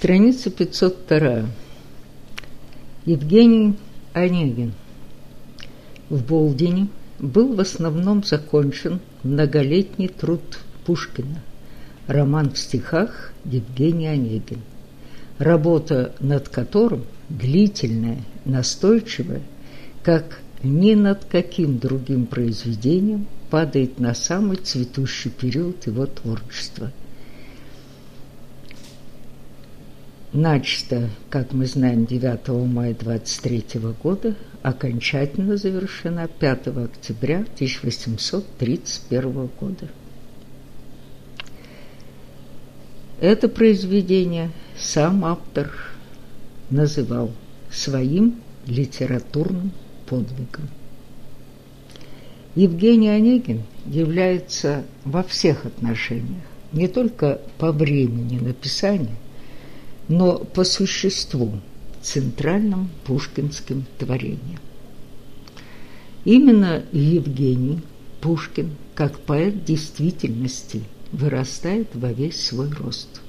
Страница 502. Евгений Онегин. В Болдине был в основном закончен многолетний труд Пушкина «Роман в стихах» Евгений Онегин, работа над которым длительная, настойчивая, как ни над каким другим произведением падает на самый цветущий период его творчества. Начато, как мы знаем, 9 мая 23 года, окончательно завершена 5 октября 1831 года. Это произведение сам автор называл своим литературным подвигом. Евгений Онегин является во всех отношениях, не только по времени написания, но по существу центральным пушкинским творением. Именно Евгений Пушкин, как поэт действительности, вырастает во весь свой рост.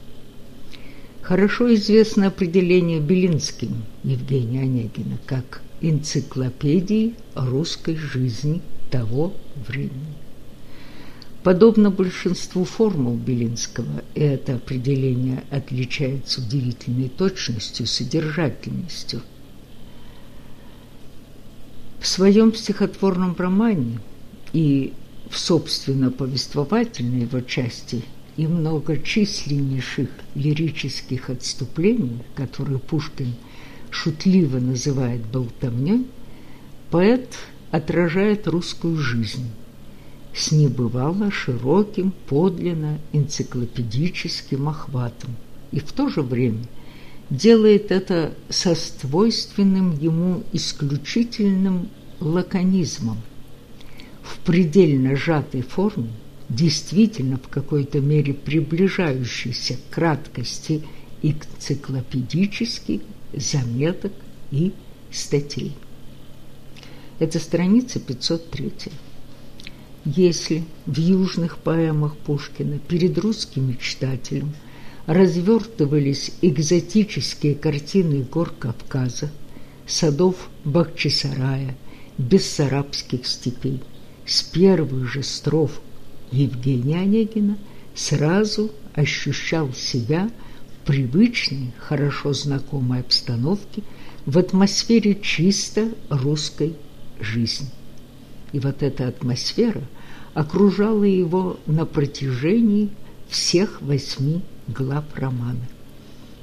Хорошо известно определение Белинским Евгения Онегина как энциклопедии русской жизни того времени. Подобно большинству формул Белинского, это определение отличается удивительной точностью, содержательностью. В своем стихотворном романе и в собственно повествовательной его части и многочисленнейших лирических отступлениях, которые Пушкин шутливо называет болтовней, поэт отражает русскую жизнь с небывало широким, подлинно энциклопедическим охватом и в то же время делает это со свойственным ему исключительным лаконизмом в предельно сжатой форме, действительно в какой-то мере приближающейся к краткости энциклопедических заметок и статей. Это страница 503. Если в южных поэмах Пушкина перед русским читателем развертывались экзотические картины гор Кавказа, садов Бахчисарая, бессарабских степей, с первых же строф Евгения Онегина сразу ощущал себя в привычной, хорошо знакомой обстановке, в атмосфере чисто русской жизни. И вот эта атмосфера окружала его на протяжении всех восьми глав романа.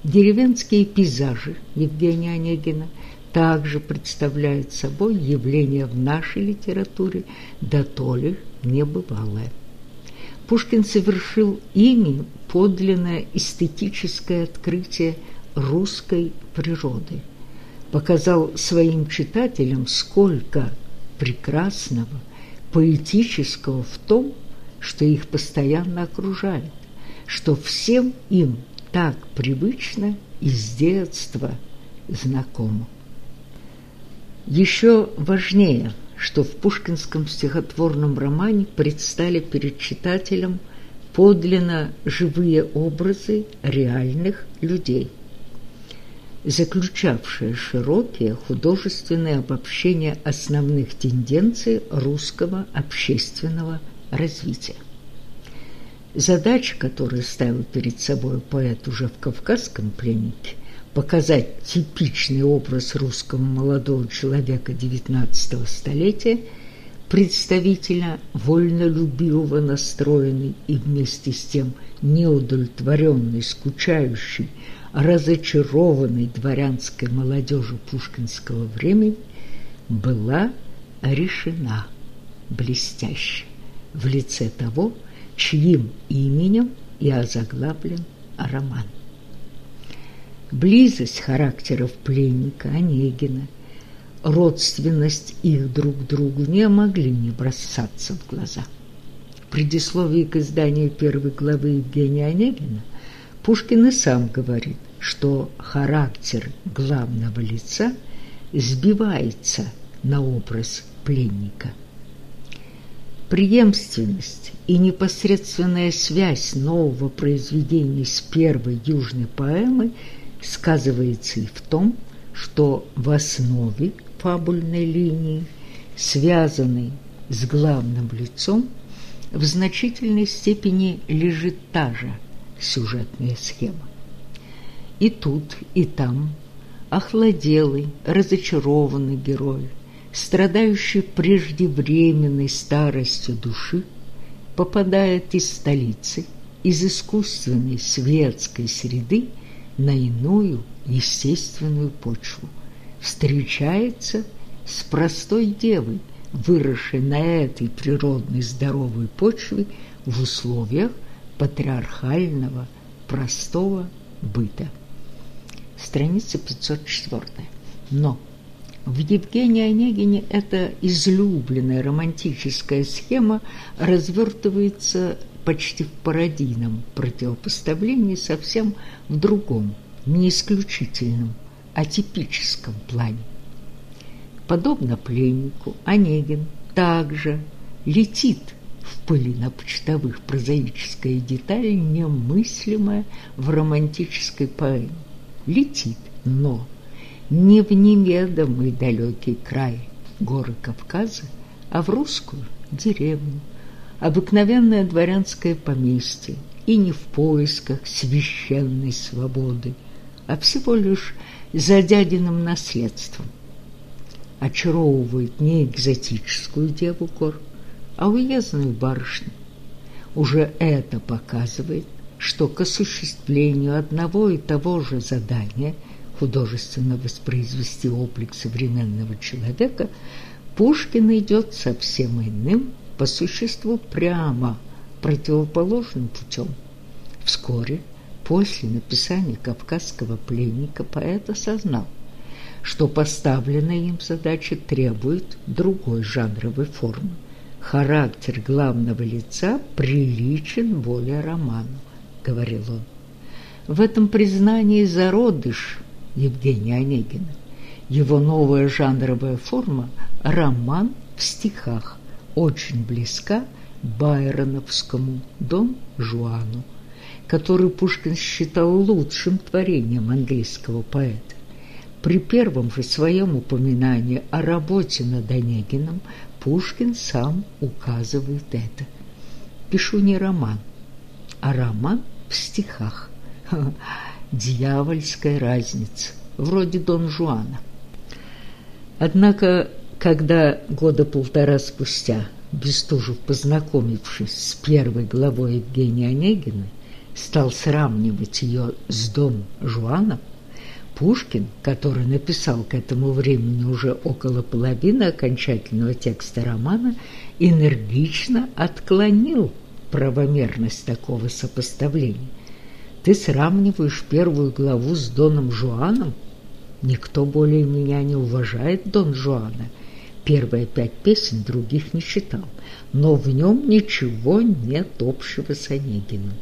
Деревенские пейзажи Евгения Онегина также представляют собой явление в нашей литературе, да то ли небывалое. Пушкин совершил ими подлинное эстетическое открытие русской природы, показал своим читателям, сколько прекрасного, поэтического в том, что их постоянно окружает, что всем им так привычно и с детства знакомо. Еще важнее, что в пушкинском стихотворном романе предстали перед читателем подлинно живые образы реальных людей – заключавшее широкие художественные обобщения основных тенденций русского общественного развития. Задача, которую ставил перед собой поэт уже в «Кавказском пленнике», показать типичный образ русского молодого человека XIX столетия, представителя вольнолюбивого настроенный и вместе с тем неудовлетворенный, скучающий, разочарованной дворянской молодежи пушкинского времени была решена блестяще в лице того, чьим именем и озаглавлен роман. Близость характеров пленника Онегина, родственность их друг другу не могли не бросаться в глаза. В предисловии к изданию первой главы Евгения Онегина Пушкин и сам говорит, что характер главного лица сбивается на образ пленника. Преемственность и непосредственная связь нового произведения с первой южной поэмой сказывается и в том, что в основе фабульной линии, связанной с главным лицом, в значительной степени лежит та же сюжетная схема. И тут, и там охладелый, разочарованный герой, страдающий преждевременной старостью души, попадает из столицы, из искусственной светской среды на иную естественную почву, встречается с простой девой, выросшей на этой природной здоровой почве в условиях патриархального простого быта. Страница 504. Но в Евгении Онегине эта излюбленная романтическая схема развертывается почти в пародийном противопоставлении совсем в другом, не исключительном, а типическом плане. Подобно пленнику, Онегин также летит в пыли на почтовых прозаическая деталь, немыслимая в романтической поэме. Летит, но не в неведомый далекий край горы Кавказа, а в русскую деревню, обыкновенное дворянское поместье, и не в поисках священной свободы, а всего лишь за дядиным наследством. Очаровывает не экзотическую деву гор, а уездную барышню. Уже это показывает, что к осуществлению одного и того же задания – художественно воспроизвести облик современного человека, Пушкин идет совсем иным, по существу прямо противоположным путем. Вскоре, после написания «Кавказского пленника», поэт осознал, что поставленная им задача требует другой жанровой формы. Характер главного лица приличен более роману, говорил он. В этом признании зародыш Евгения Онегина. Его новая жанровая форма – роман в стихах, очень близка байроновскому Дон Жуану, который Пушкин считал лучшим творением английского поэта. При первом же своем упоминании о работе над Онегиным Пушкин сам указывает это. Пишу не роман, а роман в стихах дьявольская разница, вроде Дон Жуана. Однако, когда года полтора спустя Бестужев, познакомившись с первой главой Евгения Онегина, стал сравнивать ее с Дон Жуаном, Пушкин, который написал к этому времени уже около половины окончательного текста романа, энергично отклонил правомерность такого сопоставления ты сравниваешь первую главу с Доном Жуаном? Никто более меня не уважает Дон Жуана. Первые пять песен других не читал, но в нем ничего нет общего с Онегиным.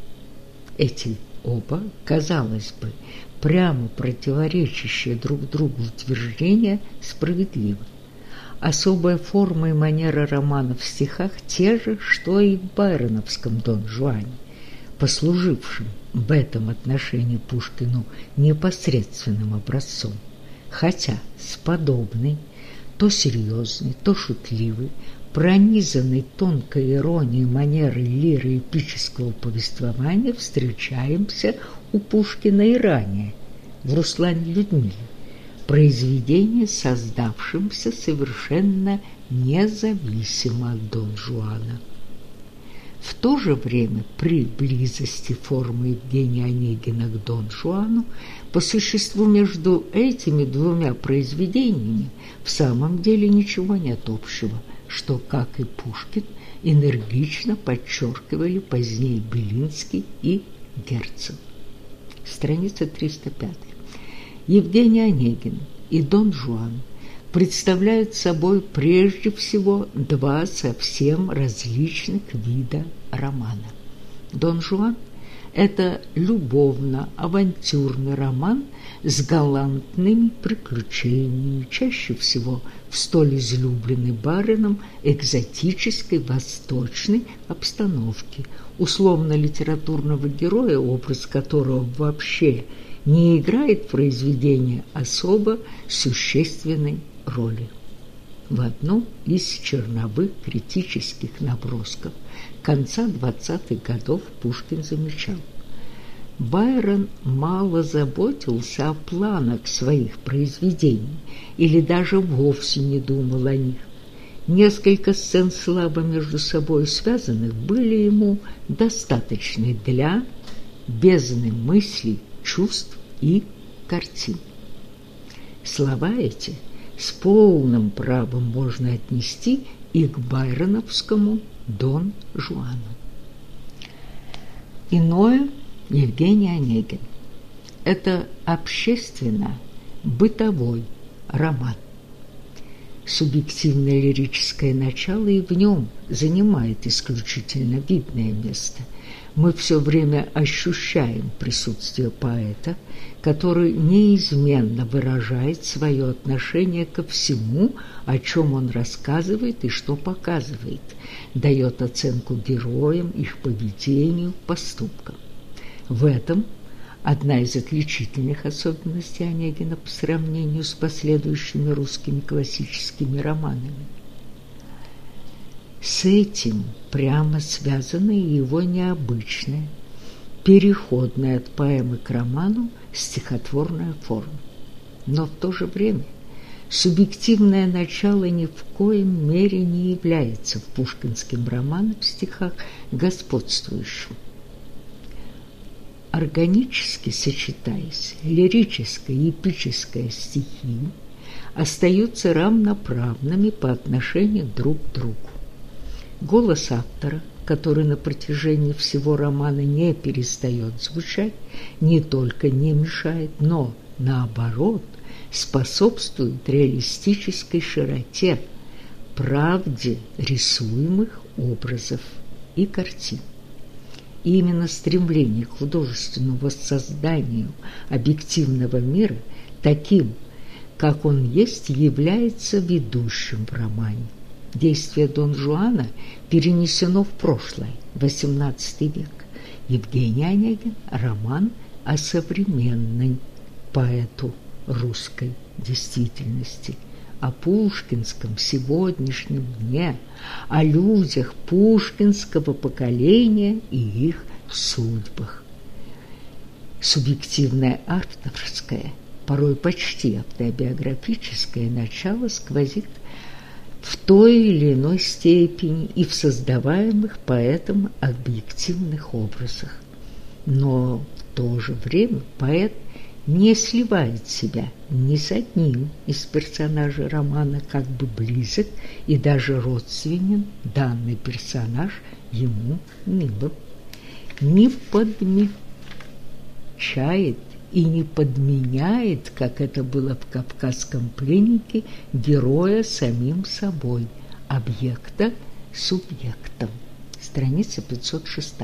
Эти оба, казалось бы, прямо противоречащие друг другу утверждения справедливы. Особая форма и манера романа в стихах те же, что и в байроновском Дон Жуане послужившим в этом отношении Пушкину непосредственным образцом, хотя с подобной, то серьезной, то шутливой, пронизанной тонкой иронией манеры лиры эпического повествования встречаемся у Пушкина и ранее, в Руслане Людмиле, произведении, создавшемся совершенно независимо от Дон Жуана. В то же время при близости формы Евгения Онегина к Дон Жуану по существу между этими двумя произведениями в самом деле ничего нет общего, что, как и Пушкин, энергично подчеркивали позднее Белинский и Герцен. Страница 305. Евгений Онегин и Дон Жуан – представляют собой прежде всего два совсем различных вида романа. Дон Жуан – это любовно-авантюрный роман с галантными приключениями, чаще всего в столь излюбленной барином экзотической восточной обстановке, условно-литературного героя, образ которого вообще не играет в произведении особо существенной роли. В одном из черновых критических набросков конца 20-х годов Пушкин замечал – Байрон мало заботился о планах своих произведений или даже вовсе не думал о них. Несколько сцен слабо между собой связанных были ему достаточны для бездны мыслей, чувств и картин. Слова эти с полным правом можно отнести и к байроновскому Дон Жуану. Иное – Евгений Онегин. Это общественно-бытовой роман. Субъективное лирическое начало и в нем занимает исключительно видное место. Мы все время ощущаем присутствие поэта, который неизменно выражает свое отношение ко всему, о чем он рассказывает и что показывает, дает оценку героям, их поведению, поступкам. В этом одна из отличительных особенностей Онегина по сравнению с последующими русскими классическими романами. С этим прямо связана и его необычная, переходная от поэмы к роману стихотворная форма. Но в то же время субъективное начало ни в коем мере не является в пушкинском романе в стихах господствующим органически сочетаясь, лирическая и эпическая стихии остаются равноправными по отношению друг к другу. Голос автора, который на протяжении всего романа не перестает звучать, не только не мешает, но, наоборот, способствует реалистической широте, правде рисуемых образов и картин. И именно стремление к художественному воссозданию объективного мира таким, как он есть, является ведущим в романе. Действие Дон Жуана перенесено в прошлое, XVIII век. Евгений Онегин – роман о современной поэту русской действительности – о пушкинском сегодняшнем дне, о людях пушкинского поколения и их судьбах. Субъективное авторское, порой почти автобиографическое начало сквозит в той или иной степени и в создаваемых поэтом объективных образах. Но в то же время поэт – не сливает себя ни с одним из персонажей романа, как бы близок и даже родственен данный персонаж ему не был. Не подмечает и не подменяет, как это было в «Кавказском пленнике», героя самим собой, объекта субъектом. Страница 506.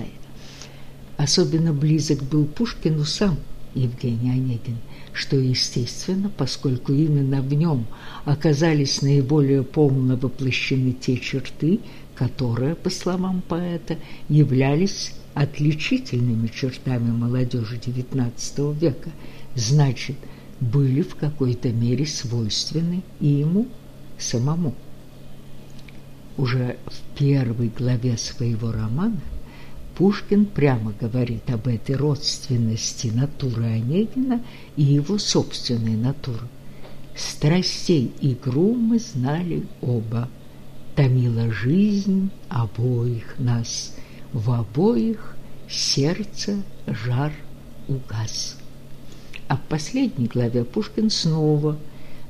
Особенно близок был Пушкину сам – Евгений Онегин, что естественно, поскольку именно в нем оказались наиболее полно воплощены те черты, которые, по словам поэта, являлись отличительными чертами молодежи XIX века, значит, были в какой-то мере свойственны и ему самому. Уже в первой главе своего романа Пушкин прямо говорит об этой родственности натуры Онегина и его собственной натуры. Страстей игру мы знали оба, Томила жизнь обоих нас, В обоих сердце жар угас. А в последней главе Пушкин снова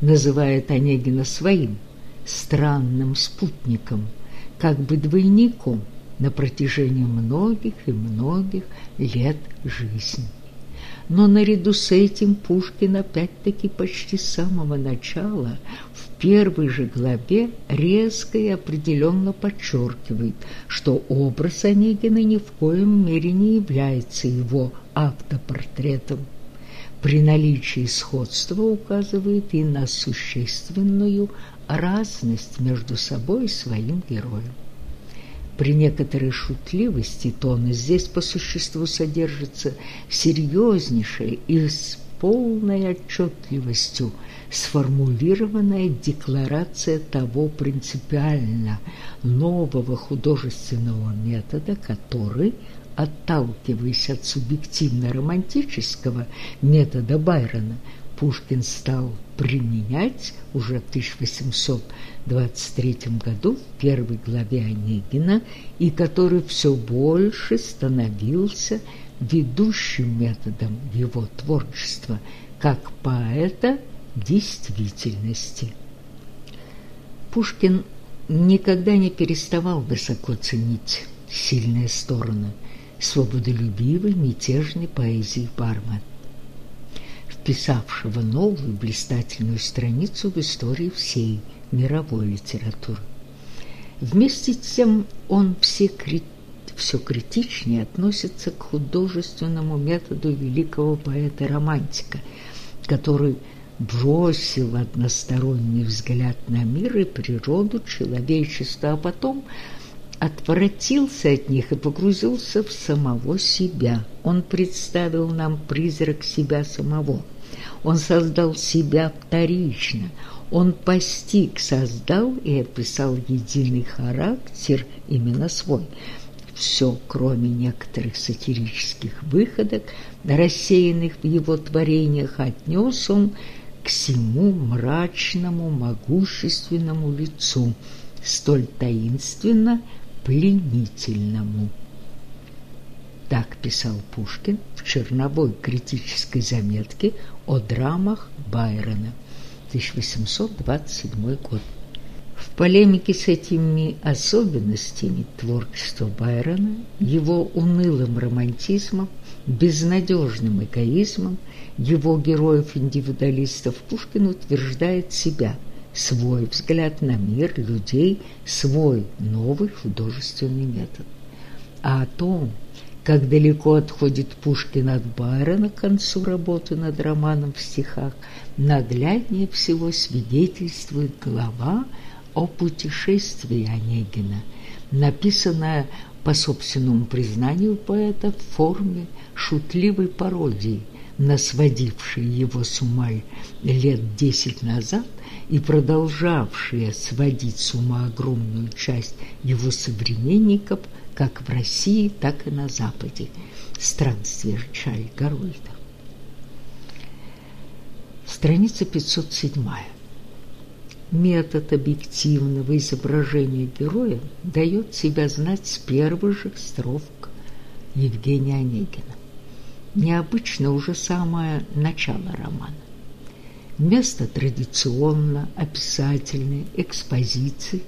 называет Онегина своим странным спутником, как бы двойником – на протяжении многих и многих лет жизни. Но наряду с этим Пушкин опять-таки почти с самого начала первой же главе резко и определенно подчеркивает, что образ Онегина ни в коем мере не является его автопортретом. при наличии сходства указывает и на существенную разность между собой и своим героем. При некоторой шутливости тона здесь по существу содержится серьезнейшая и с полной отчетливостью сформулированная декларация того принципиально нового художественного метода, который, отталкиваясь от субъективно-романтического метода Байрона, Пушкин стал применять уже в 1823 году в первой главе Онегина и который все больше становился ведущим методом его творчества как поэта действительности. Пушкин никогда не переставал высоко ценить сильные стороны свободолюбивой мятежной поэзии Барма, вписавшего новую блистательную страницу в истории всей мировой литературы. Вместе с тем он все, все критичнее относится к художественному методу великого поэта-романтика, который – бросил односторонний взгляд на мир и природу человечества, а потом отвратился от них и погрузился в самого себя. Он представил нам призрак себя самого. Он создал себя вторично. Он постиг, создал и описал единый характер именно свой. Все, кроме некоторых сатирических выходок, рассеянных в его творениях, отнес он к всему мрачному, могущественному лицу, столь таинственно пленительному. Так писал Пушкин в черновой критической заметке о драмах Байрона, 1827 год. В полемике с этими особенностями творчества Байрона, его унылым романтизмом, безнадежным эгоизмом – его героев-индивидуалистов Пушкин утверждает себя, свой взгляд на мир, людей, свой новый художественный метод. А о том, как далеко отходит Пушкин от Байрона к концу работы над романом в стихах, нагляднее всего свидетельствует глава о путешествии Онегина, написанная по собственному признанию поэта в форме шутливой пародии – на сводившие его с ума лет десять назад и продолжавшие сводить с ума огромную часть его современников как в России, так и на Западе. Странствие Чарльза Гарольда. Страница 507. Метод объективного изображения героя дает себя знать с первых же строф Евгения Онегина необычно уже самое начало романа. Вместо традиционно описательной экспозиции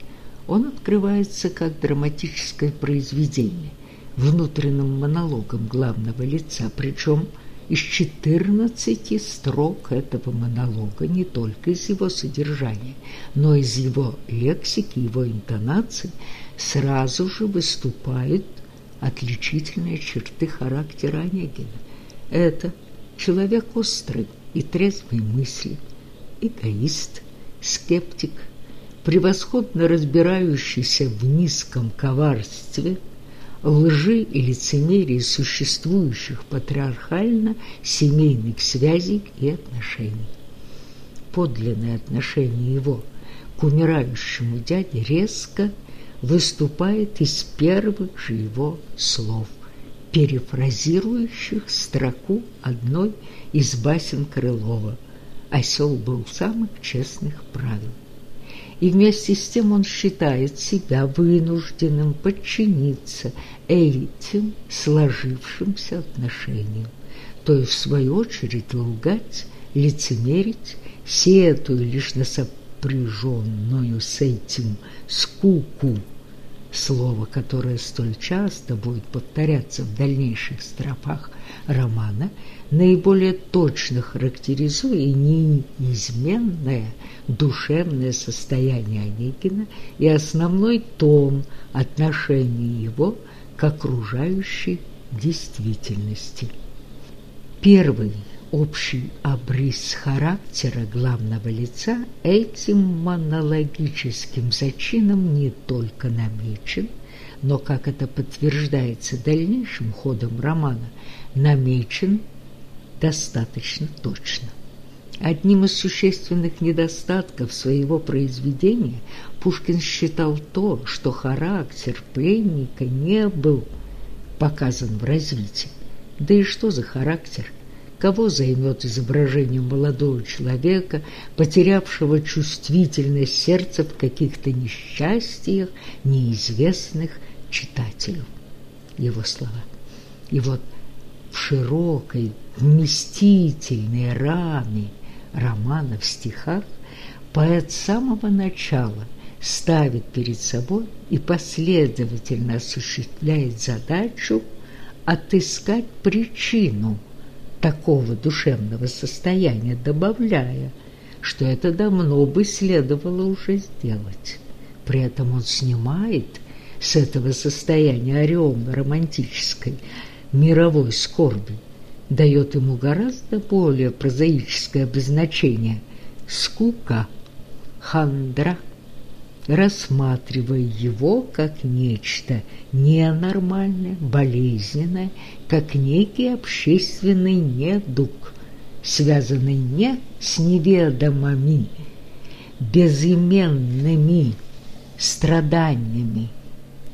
он открывается как драматическое произведение, внутренним монологом главного лица, причем из 14 строк этого монолога не только из его содержания, но из его лексики, его интонации сразу же выступают отличительные черты характера Онегина. Это человек острый и трезвой мысли, эгоист, скептик, превосходно разбирающийся в низком коварстве, лжи и лицемерии существующих патриархально семейных связей и отношений. Подлинное отношение его к умирающему дяде резко выступает из первых же его слов – перефразирующих строку одной из басен Крылова «Осел был самых честных правил». И вместе с тем он считает себя вынужденным подчиниться этим сложившимся отношениям, то есть, в свою очередь, лгать, лицемерить, сетуя лишь на сопряженную с этим скуку слово, которое столь часто будет повторяться в дальнейших строфах романа, наиболее точно характеризуя неизменное душевное состояние Онегина и основной тон отношения его к окружающей действительности. Первый общий обрис характера главного лица этим монологическим зачином не только намечен, но, как это подтверждается дальнейшим ходом романа, намечен достаточно точно. Одним из существенных недостатков своего произведения Пушкин считал то, что характер пленника не был показан в развитии. Да и что за характер? Кого займет изображение молодого человека, потерявшего чувствительность сердца в каких-то несчастьях, неизвестных читателю? Его слова. И вот в широкой, вместительной раме романа в стихах поэт с самого начала ставит перед собой и последовательно осуществляет задачу отыскать причину такого душевного состояния, добавляя, что это давно бы следовало уже сделать. При этом он снимает с этого состояния орел романтической мировой скорби дает ему гораздо более прозаическое обозначение – скука, хандра, рассматривая его как нечто ненормальное, болезненное, как некий общественный недуг, связанный не с неведомыми, безыменными страданиями,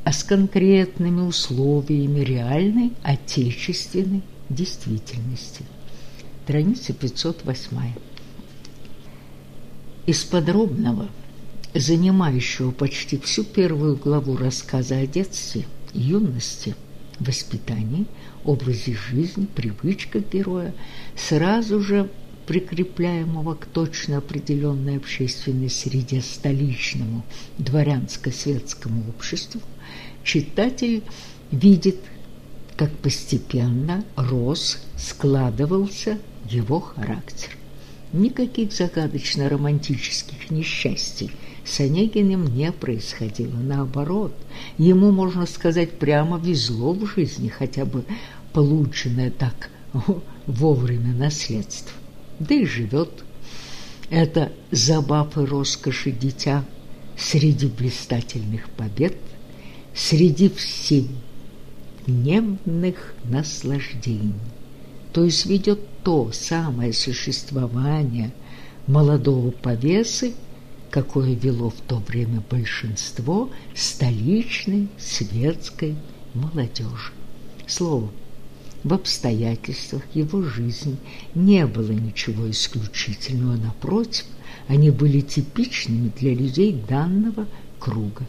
а с конкретными условиями реальной отечественной действительности. Страница 508. Из подробного, занимающего почти всю первую главу рассказа о детстве, юности, воспитании, образе жизни, привычках героя, сразу же прикрепляемого к точно определенной общественной среде столичному дворянско-светскому обществу, читатель видит как постепенно рос, складывался его характер. Никаких загадочно-романтических несчастий с Онегиным не происходило. Наоборот, ему, можно сказать, прямо везло в жизни, хотя бы полученное так вовремя наследство. Да и живет это забав и роскоши дитя среди блистательных побед, среди всей дневных наслаждений, то есть ведет то самое существование молодого повесы, какое вело в то время большинство столичной светской молодежи. Словом, в обстоятельствах его жизни не было ничего исключительного, напротив, они были типичными для людей данного круга.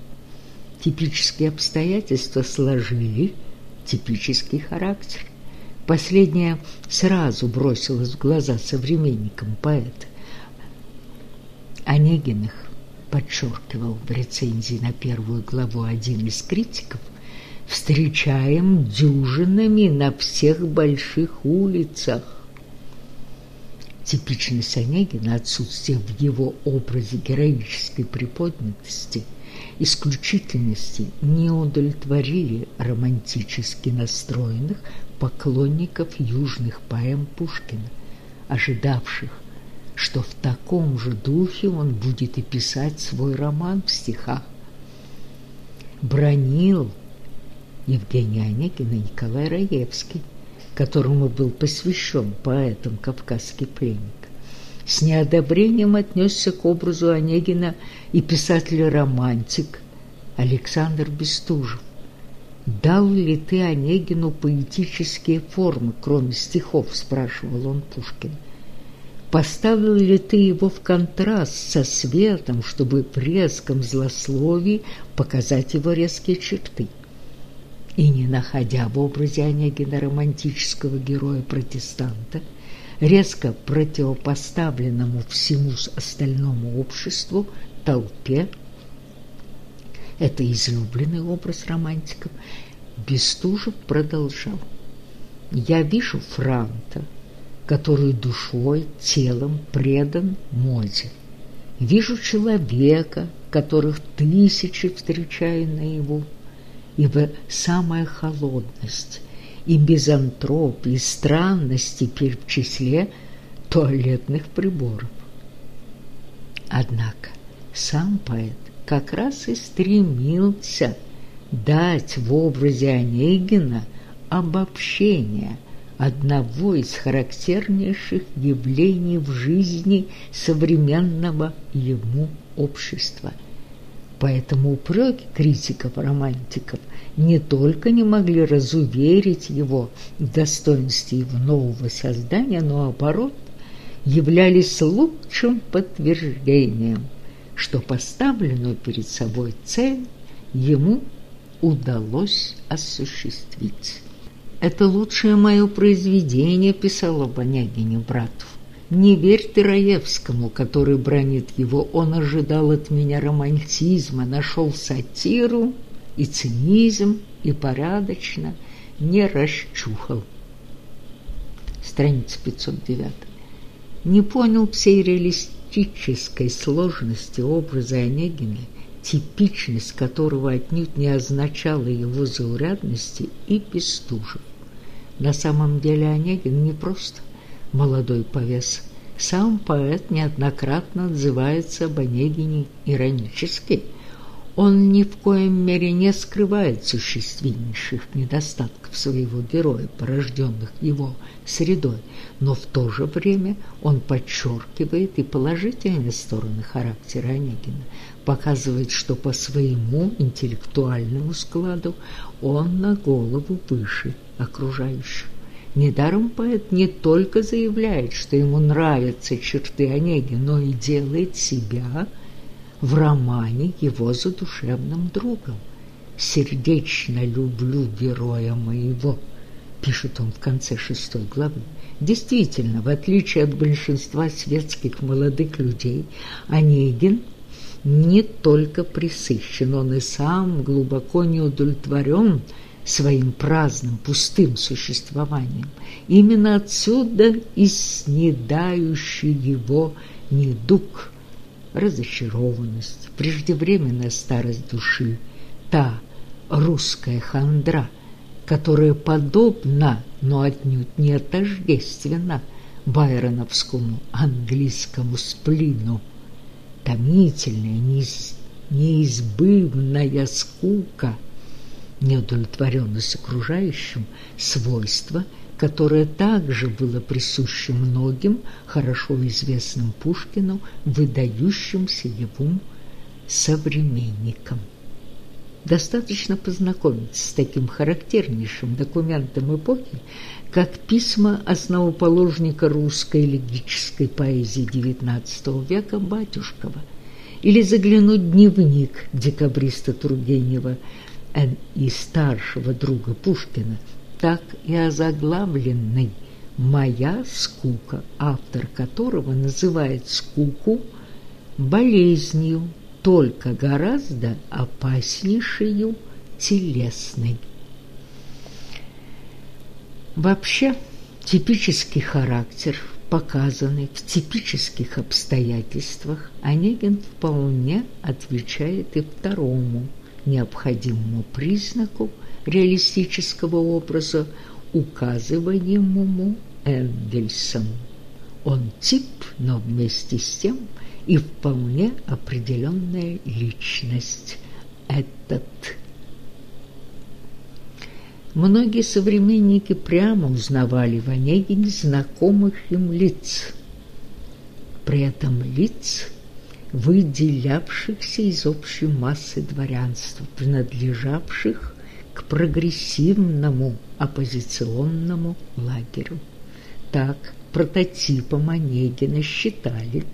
Типические обстоятельства сложили типический характер. Последнее сразу бросилось в глаза современникам поэта. Онегиных подчеркивал в рецензии на первую главу один из критиков, встречаем дюжинами на всех больших улицах. Типичность Онегина, отсутствие в его образе героической приподнятости – исключительности не удовлетворили романтически настроенных поклонников южных поэм Пушкина, ожидавших, что в таком же духе он будет и писать свой роман в стихах. Бронил Евгений Онегин и Николай Раевский, которому был посвящен поэтом «Кавказский пленник». С неодобрением отнесся к образу Онегина и писатель-романтик Александр Бестужев. «Дал ли ты Онегину поэтические формы, кроме стихов?» – спрашивал он Пушкина. «Поставил ли ты его в контраст со светом, чтобы в резком злословии показать его резкие черты?» И не находя в образе Онегина романтического героя-протестанта, резко противопоставленному всему остальному обществу, толпе. Это излюбленный образ романтиков. Бестужев продолжал. «Я вижу Франта, который душой, телом предан моде. Вижу человека, которых тысячи встречаю наяву, ибо самая холодность и мизантроп, и странность теперь в числе туалетных приборов. Однако сам поэт как раз и стремился дать в образе Онегина обобщение одного из характернейших явлений в жизни современного ему общества. Поэтому упреки критиков-романтиков не только не могли разуверить его в достоинстве его нового создания, но, наоборот, являлись лучшим подтверждением, что поставленную перед собой цель ему удалось осуществить. «Это лучшее мое произведение», – писала Бонягине брату. «Не верь ты Раевскому, который бронит его. Он ожидал от меня романтизма, нашел сатиру и цинизм, и порядочно не расчухал». Страница 509 не понял всей реалистической сложности образа Онегина, типичность которого отнюдь не означала его заурядности и Бестужев. На самом деле Онегин не просто молодой повес. Сам поэт неоднократно отзывается об Онегине иронически – он ни в коем мере не скрывает существеннейших недостатков своего героя, порожденных его средой, но в то же время он подчеркивает и положительные стороны характера Онегина, показывает, что по своему интеллектуальному складу он на голову выше окружающих. Недаром поэт не только заявляет, что ему нравятся черты Онегина, но и делает себя – в романе его задушевным другом. «Сердечно люблю героя моего», – пишет он в конце шестой главы. Действительно, в отличие от большинства светских молодых людей, Онегин не только присыщен, он и сам глубоко не удовлетворен своим праздным, пустым существованием. Именно отсюда и снедающий его недуг – разочарованность, преждевременная старость души, та русская хандра, которая подобна, но отнюдь не отождественна байроновскому английскому сплину, томительная, неиз, неизбывная скука, неудовлетворенность окружающим, свойства – которое также было присуще многим хорошо известным Пушкину, выдающимся его современникам. Достаточно познакомиться с таким характернейшим документом эпохи, как письма основоположника русской легической поэзии XIX века Батюшкова, или заглянуть в дневник декабриста Тургенева и старшего друга Пушкина так и озаглавленный «Моя скука», автор которого называет скуку болезнью, только гораздо опаснейшую телесной. Вообще, типический характер, показанный в типических обстоятельствах, Онегин вполне отвечает и второму необходимому признаку – реалистического образа, указываемому Энгельсом. Он тип, но вместе с тем и вполне определенная личность. Этот Многие современники прямо узнавали в Онегине знакомых им лиц. При этом лиц, выделявшихся из общей массы дворянства, принадлежавших к прогрессивному оппозиционному лагерю. Так, прототипом Онегина считали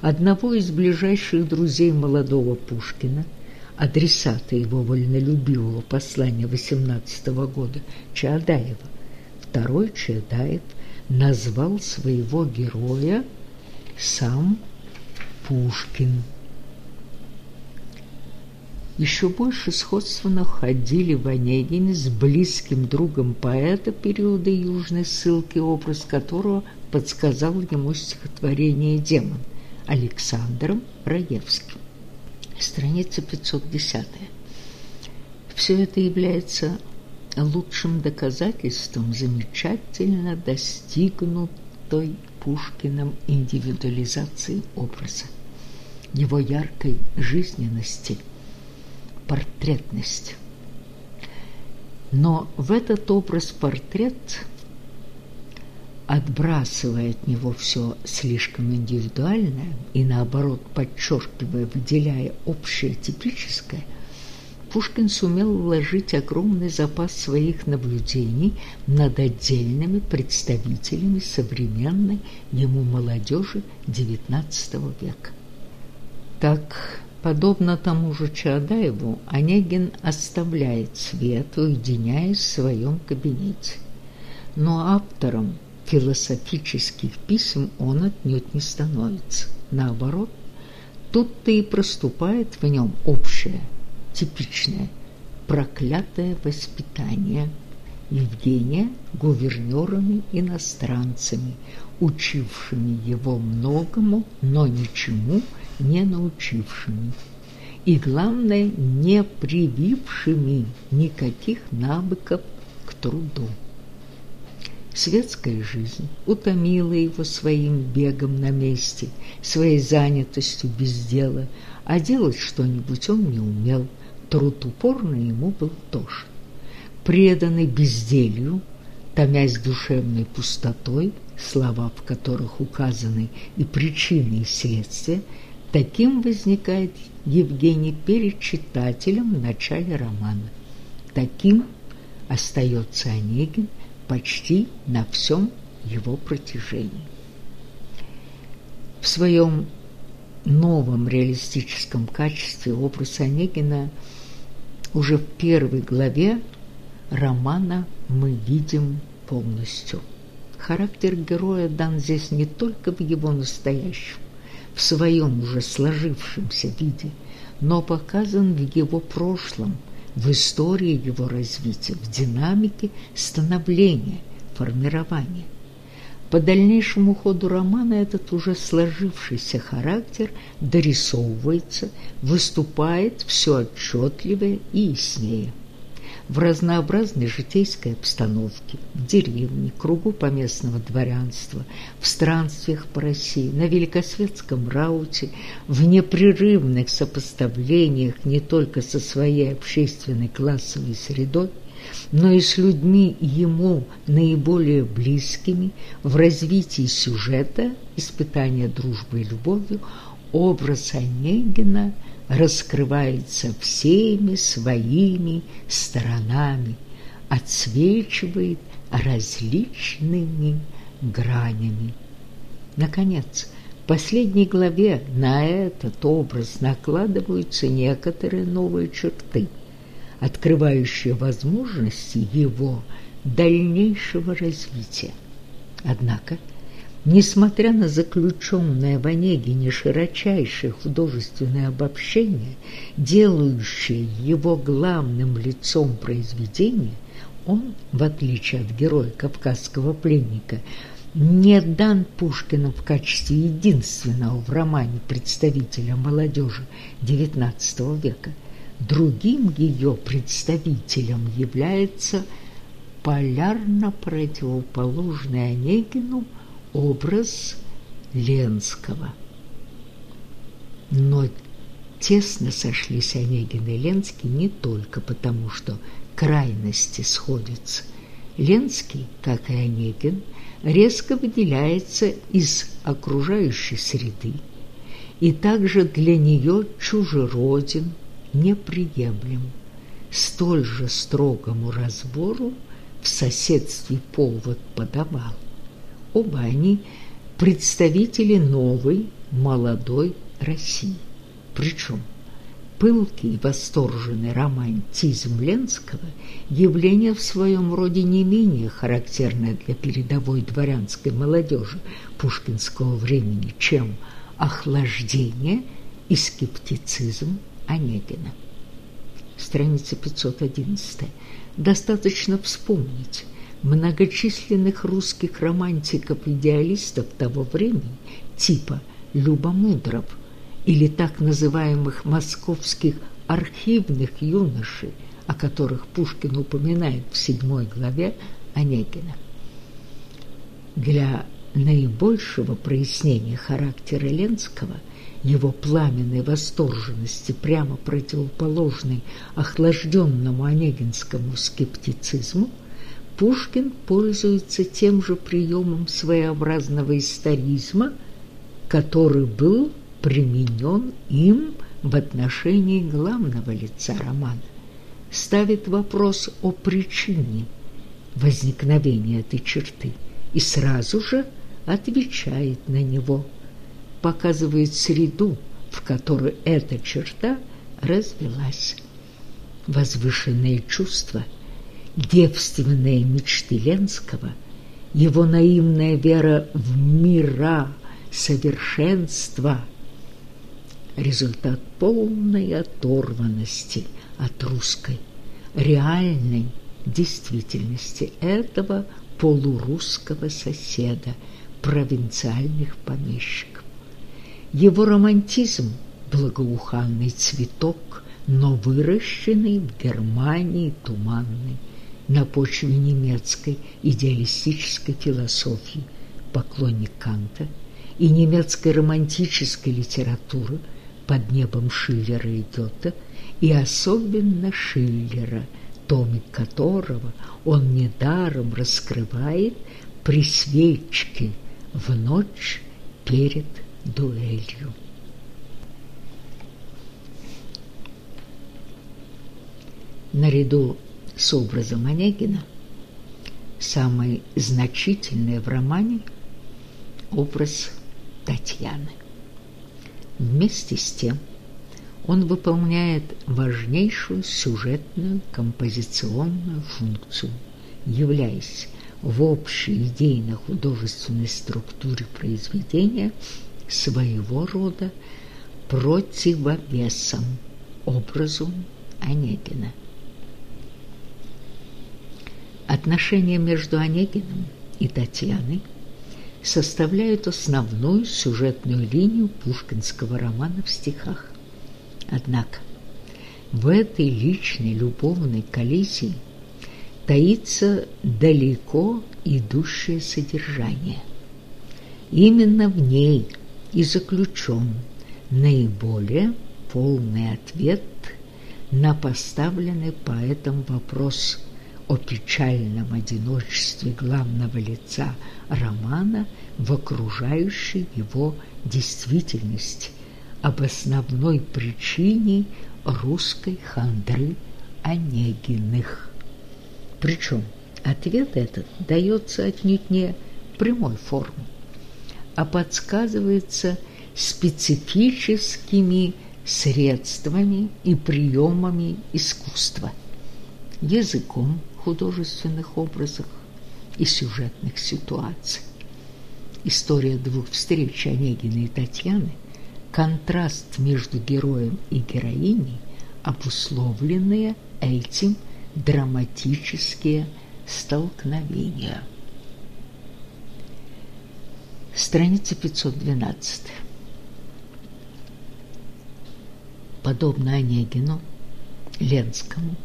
одного из ближайших друзей молодого Пушкина, адресата его вольнолюбивого послания 18 года Чаадаева. Второй Чаадаев назвал своего героя сам Пушкин. Еще больше сходства находили в Онегине с близким другом поэта периода Южной ссылки, образ которого подсказал ему стихотворение «Демон» Александром Раевским. Страница 510. Все это является лучшим доказательством замечательно достигнутой Пушкиным индивидуализации образа, его яркой жизненности, портретности. Но в этот образ-портрет, отбрасывая от него все слишком индивидуальное и, наоборот, подчеркивая, выделяя общее типическое, Пушкин сумел вложить огромный запас своих наблюдений над отдельными представителями современной ему молодежи XIX века. Так, подобно тому же Чаадаеву, Онегин оставляет свет, уединяясь в своем кабинете. Но автором философических писем он отнюдь не становится. Наоборот, тут-то и проступает в нем общее – типичное проклятое воспитание Евгения гувернерами-иностранцами, учившими его многому, но ничему не научившими. И, главное, не привившими никаких навыков к труду. Светская жизнь утомила его своим бегом на месте, своей занятостью без дела, а делать что-нибудь он не умел – труд упорный ему был тошен. Преданный безделью, томясь душевной пустотой, слова в которых указаны и причины, и следствия, таким возникает Евгений перед читателем в начале романа. Таким остается Онегин почти на всем его протяжении. В своем новом реалистическом качестве образ Онегина – уже в первой главе романа мы видим полностью. Характер героя дан здесь не только в его настоящем, в своем уже сложившемся виде, но показан в его прошлом, в истории его развития, в динамике становления, формирования. По дальнейшему ходу романа этот уже сложившийся характер дорисовывается, выступает все отчетливее и яснее. В разнообразной житейской обстановке, в деревне, кругу поместного дворянства, в странствиях по России, на Великосветском рауте, в непрерывных сопоставлениях не только со своей общественной классовой средой, но и с людьми ему наиболее близкими в развитии сюжета «Испытание дружбой и любовью» образ Онегина раскрывается всеми своими сторонами, отсвечивает различными гранями. Наконец, в последней главе на этот образ накладываются некоторые новые черты – открывающее возможности его дальнейшего развития. Однако, несмотря на заключенное в Онегине широчайшее художественное обобщение, делающее его главным лицом произведения, он, в отличие от героя кавказского пленника, не дан Пушкину в качестве единственного в романе представителя молодежи XIX века – Другим ее представителем является полярно противоположный Онегину образ Ленского. Но тесно сошлись Онегин и Ленский не только потому, что крайности сходятся. Ленский, как и Онегин, резко выделяется из окружающей среды и также для нее чужероден, неприемлем. Столь же строгому разбору в соседстве повод подавал. Оба они представители новой, молодой России. Причем пылкий и восторженный романтизм Ленского – явление в своем роде не менее характерное для передовой дворянской молодежи пушкинского времени, чем охлаждение и скептицизм Онегина. Страница 511. Достаточно вспомнить многочисленных русских романтиков-идеалистов того времени типа Любомудров или так называемых московских архивных юношей о которых Пушкин упоминает в седьмой главе Онегина. Для наибольшего прояснения характера Ленского, его пламенной восторженности, прямо противоположной охлажденному онегинскому скептицизму, Пушкин пользуется тем же приемом своеобразного историзма, который был применен им в отношении главного лица романа. Ставит вопрос о причине возникновения этой черты и сразу же отвечает на него, показывает среду, в которой эта черта развелась. Возвышенные чувства – девственные мечты Ленского, его наивная вера в мира совершенства – результат полной оторванности от русской, реальной действительности этого полурусского соседа, провинциальных помещиков. Его романтизм – благоуханный цветок, но выращенный в Германии туманный – на почве немецкой идеалистической философии, поклонник Канта, и немецкой романтической литературы под небом Шиллера и Гёте, и особенно Шиллера, томик которого он недаром раскрывает при свечке в ночь перед дуэлью. Наряду с образом Онегина, самый значительный в романе образ Татьяны. Вместе с тем он выполняет важнейшую сюжетную композиционную функцию, являясь в общей идейно-художественной структуре произведения своего рода противовесом образу Онегина. Отношения между Онегиным и Татьяной составляют основную сюжетную линию пушкинского романа в стихах. Однако в этой личной любовной коллизии таится далеко идущее содержание. Именно в ней и заключен наиболее полный ответ на поставленный поэтом вопрос о печальном одиночестве главного лица романа в окружающей его действительности, об основной причине русской хандры Онегиных. Причем ответ этот дается отнюдь не прямой формы, а подсказывается специфическими средствами и приемами искусства, языком, художественных образах и сюжетных ситуаций. История двух встреч Онегина и Татьяны – контраст между героем и героиней, обусловленные этим драматические столкновения. Страница 512. Подобно Онегину, Ленскому,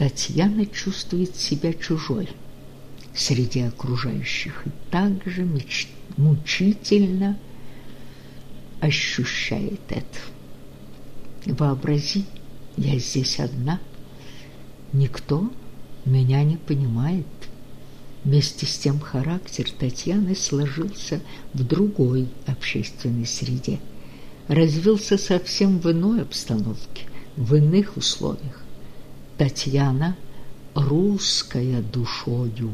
Татьяна чувствует себя чужой среди окружающих и также мучительно ощущает это. Вообрази, я здесь одна, никто меня не понимает. Вместе с тем характер Татьяны сложился в другой общественной среде, развился совсем в иной обстановке, в иных условиях. Татьяна русская душою,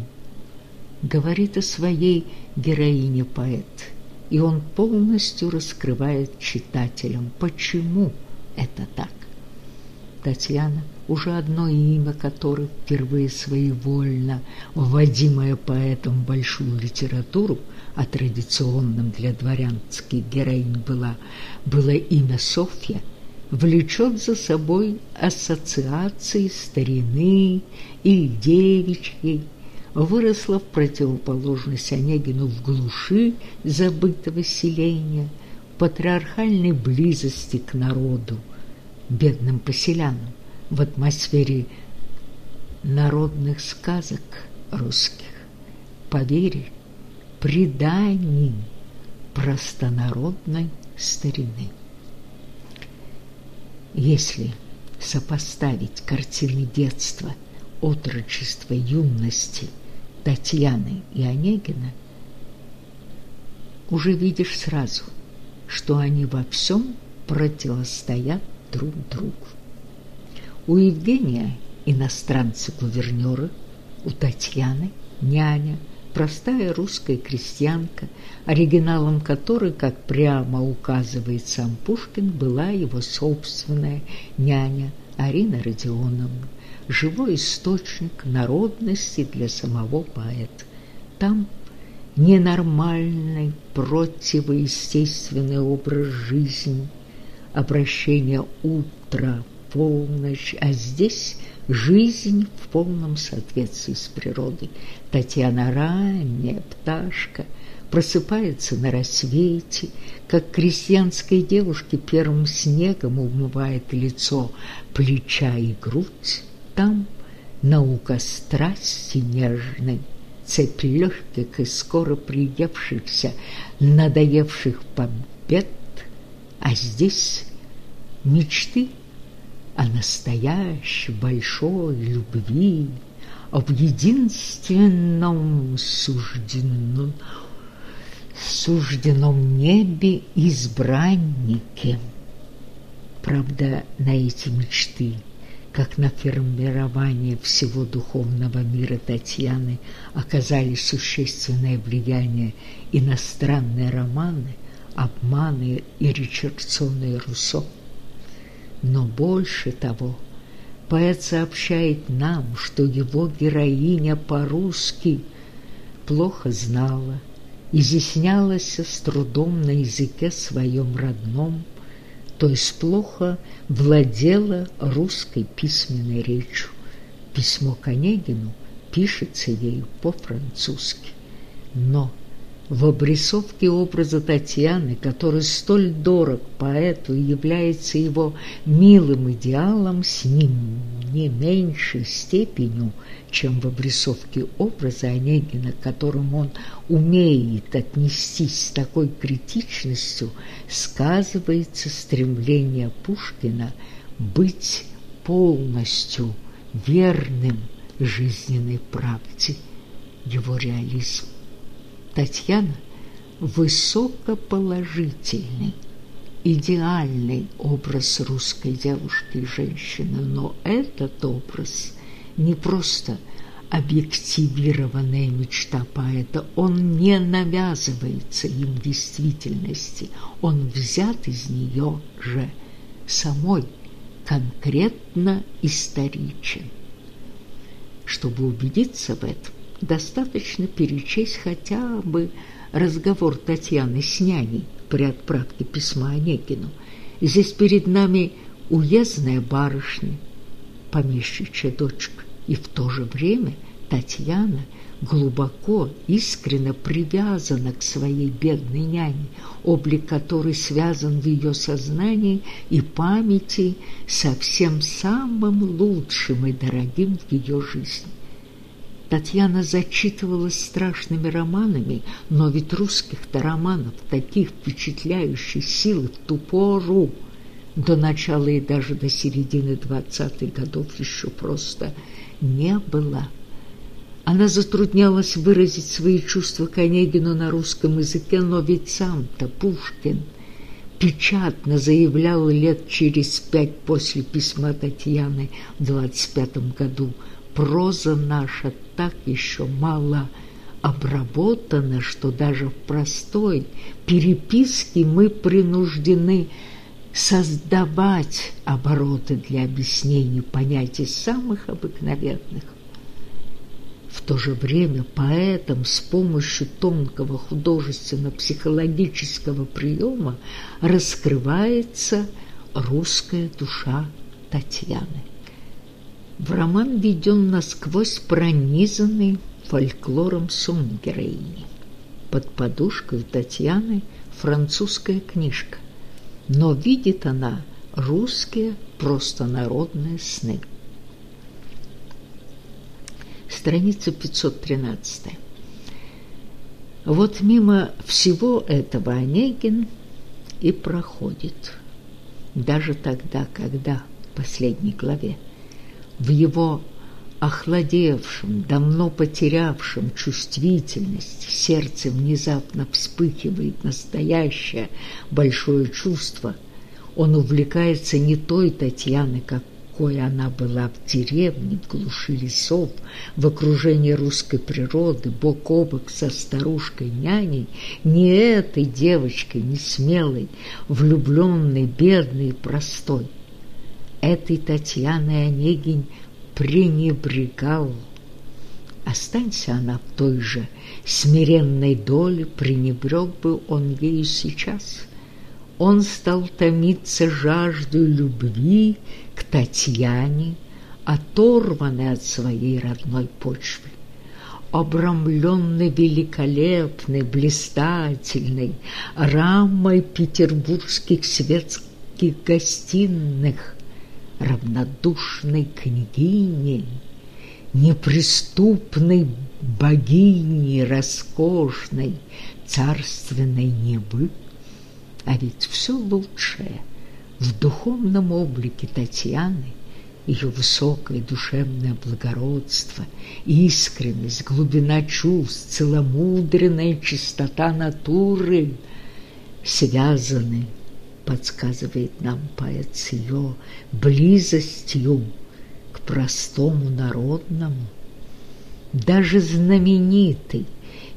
говорит о своей героине поэт, и он полностью раскрывает читателям, почему это так. Татьяна, уже одно имя которой впервые своевольно вводимое поэтом в большую литературу, а традиционным для дворянских героинь была, было имя Софья – влечет за собой ассоциации старины или девичьей, выросла в противоположность Онегину в глуши забытого селения, патриархальной близости к народу, бедным поселянам, в атмосфере народных сказок русских, поверь, преданий простонародной старины. Если сопоставить картины детства, отрочества, юности Татьяны и Онегина, уже видишь сразу, что они во всем противостоят друг другу. У Евгения иностранцы-гувернеры, у Татьяны няня, простая русская крестьянка, оригиналом которой, как прямо указывает сам Пушкин, была его собственная няня Арина Родионовна, живой источник народности для самого поэта. Там ненормальный, противоестественный образ жизни, обращение утра, полночь, а здесь жизнь в полном соответствии с природой. Татьяна ранняя пташка, просыпается на рассвете, как крестьянской девушке первым снегом умывает лицо, плеча и грудь. Там наука страсти нежной, цепь легких и скоро приевшихся, надоевших побед, а здесь мечты о настоящей большой любви, об единственном сужденном, сужденном небе избраннике. Правда, на эти мечты – как на формирование всего духовного мира Татьяны оказали существенное влияние иностранные романы, обманы и речерционные Руссо. Но больше того, поэт сообщает нам, что его героиня по-русски плохо знала, изъяснялась с трудом на языке своем родном, то есть плохо владела русской письменной речью. Письмо к Онегину пишется ею по-французски. Но в обрисовке образа Татьяны, который столь дорог поэту и является его милым идеалом, с ним не меньшей степенью, чем в обрисовке образа Онегина, к которому он умеет отнестись с такой критичностью, сказывается стремление Пушкина быть полностью верным жизненной правде, его реализм. Татьяна – высокоположительный, идеальный образ русской девушки и женщины, но этот образ не просто объективированная мечта поэта, он не навязывается им в действительности, он взят из нее же самой, конкретно историчен. Чтобы убедиться в этом, достаточно перечесть хотя бы разговор Татьяны с няней при отправке письма Онегину. Здесь перед нами уездная барышня, помещичья дочка, и в то же время Татьяна глубоко, искренно привязана к своей бедной няне, облик которой связан в ее сознании и памяти со всем самым лучшим и дорогим в ее жизни. Татьяна зачитывалась страшными романами, но ведь русских-то романов таких впечатляющих силы в ту пору до начала и даже до середины двадцатых годов еще просто не было. Она затруднялась выразить свои чувства к Онегину на русском языке, но ведь сам-то Пушкин печатно заявлял лет через пять после письма Татьяны в двадцать пятом году – проза наша так еще мало обработана, что даже в простой переписке мы принуждены создавать обороты для объяснений понятий самых обыкновенных. В то же время поэтам с помощью тонкого художественно-психологического приема раскрывается русская душа Татьяны. В роман введен насквозь пронизанный фольклором сон героини. Под подушкой у Татьяны французская книжка, но видит она русские простонародные сны. Страница 513. Вот мимо всего этого Онегин и проходит. Даже тогда, когда в последней главе в его охладевшем, давно потерявшем чувствительность, сердце внезапно вспыхивает настоящее большое чувство. Он увлекается не той Татьяной, какой она была в деревне, в глуши лесов, в окружении русской природы, бок о бок со старушкой-няней, не этой девочкой, не смелой, влюбленной, бедной и простой. Этой Татьяной Онегин – пренебрегал. Останься она в той же смиренной доле, пренебрег бы он ею сейчас. Он стал томиться жаждой любви к Татьяне, оторванной от своей родной почвы обрамленный великолепной, блистательной рамой петербургских светских гостиных, равнодушной княгиней, неприступной богиней роскошной, царственной Невы. А ведь все лучшее в духовном облике Татьяны, ее высокое душевное благородство, искренность, глубина чувств, целомудренная чистота натуры связаны подсказывает нам поэт с ее близостью к простому народному. Даже знаменитый,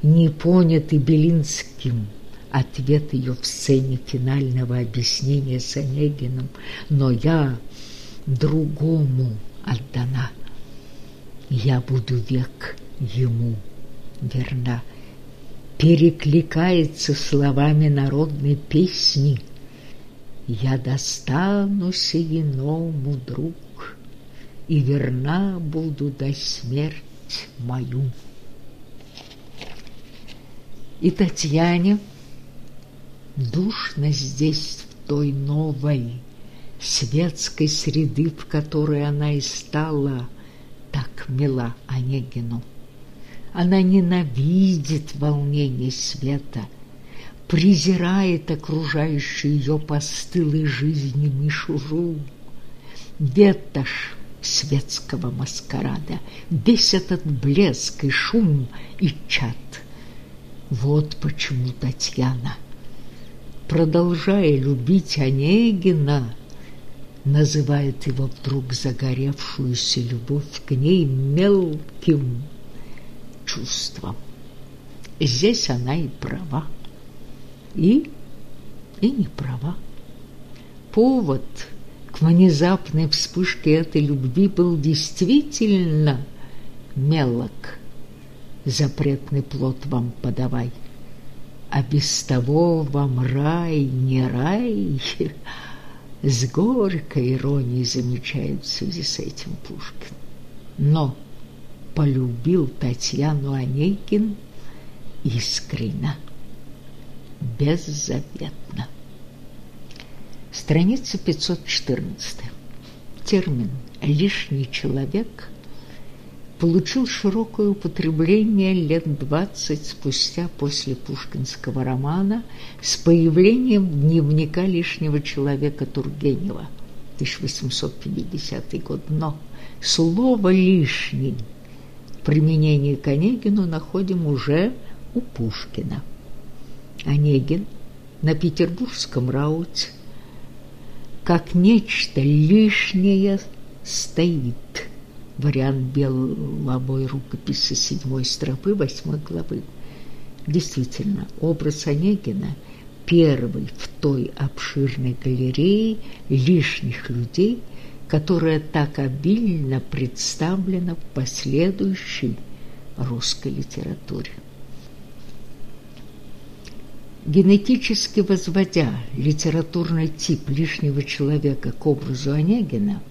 непонятый Белинским ответ ее в сцене финального объяснения с Онегиным «Но я другому отдана, я буду век ему верна» перекликается словами народной песни – я достанусь иному, друг, И верна буду до смерть мою. И Татьяне душно здесь, в той новой светской среды, в которой она и стала так мила Онегину. Она ненавидит волнение света — презирает окружающую ее постылой жизни мишуру. Ветошь светского маскарада, весь этот блеск и шум и чад. Вот почему Татьяна, продолжая любить Онегина, называет его вдруг загоревшуюся любовь к ней мелким чувством. Здесь она и права и, и не права. Повод к внезапной вспышке этой любви был действительно мелок. Запретный плод вам подавай, а без того вам рай не рай. С горькой иронией замечает в связи с этим Пушкин. Но полюбил Татьяну Онегин искренне беззаветно. Страница 514. Термин «лишний человек» получил широкое употребление лет двадцать спустя после пушкинского романа с появлением дневника лишнего человека Тургенева, 1850 год. Но слово «лишний» в применении к Онегину находим уже у Пушкина. Онегин на петербургском рауте как нечто лишнее стоит. Вариант белой рукописи седьмой стropы восьмой главы. Действительно, образ Онегина первый в той обширной галерее лишних людей, которая так обильно представлена в последующей русской литературе. Генетически возводя литературный тип лишнего человека к образу Онегина,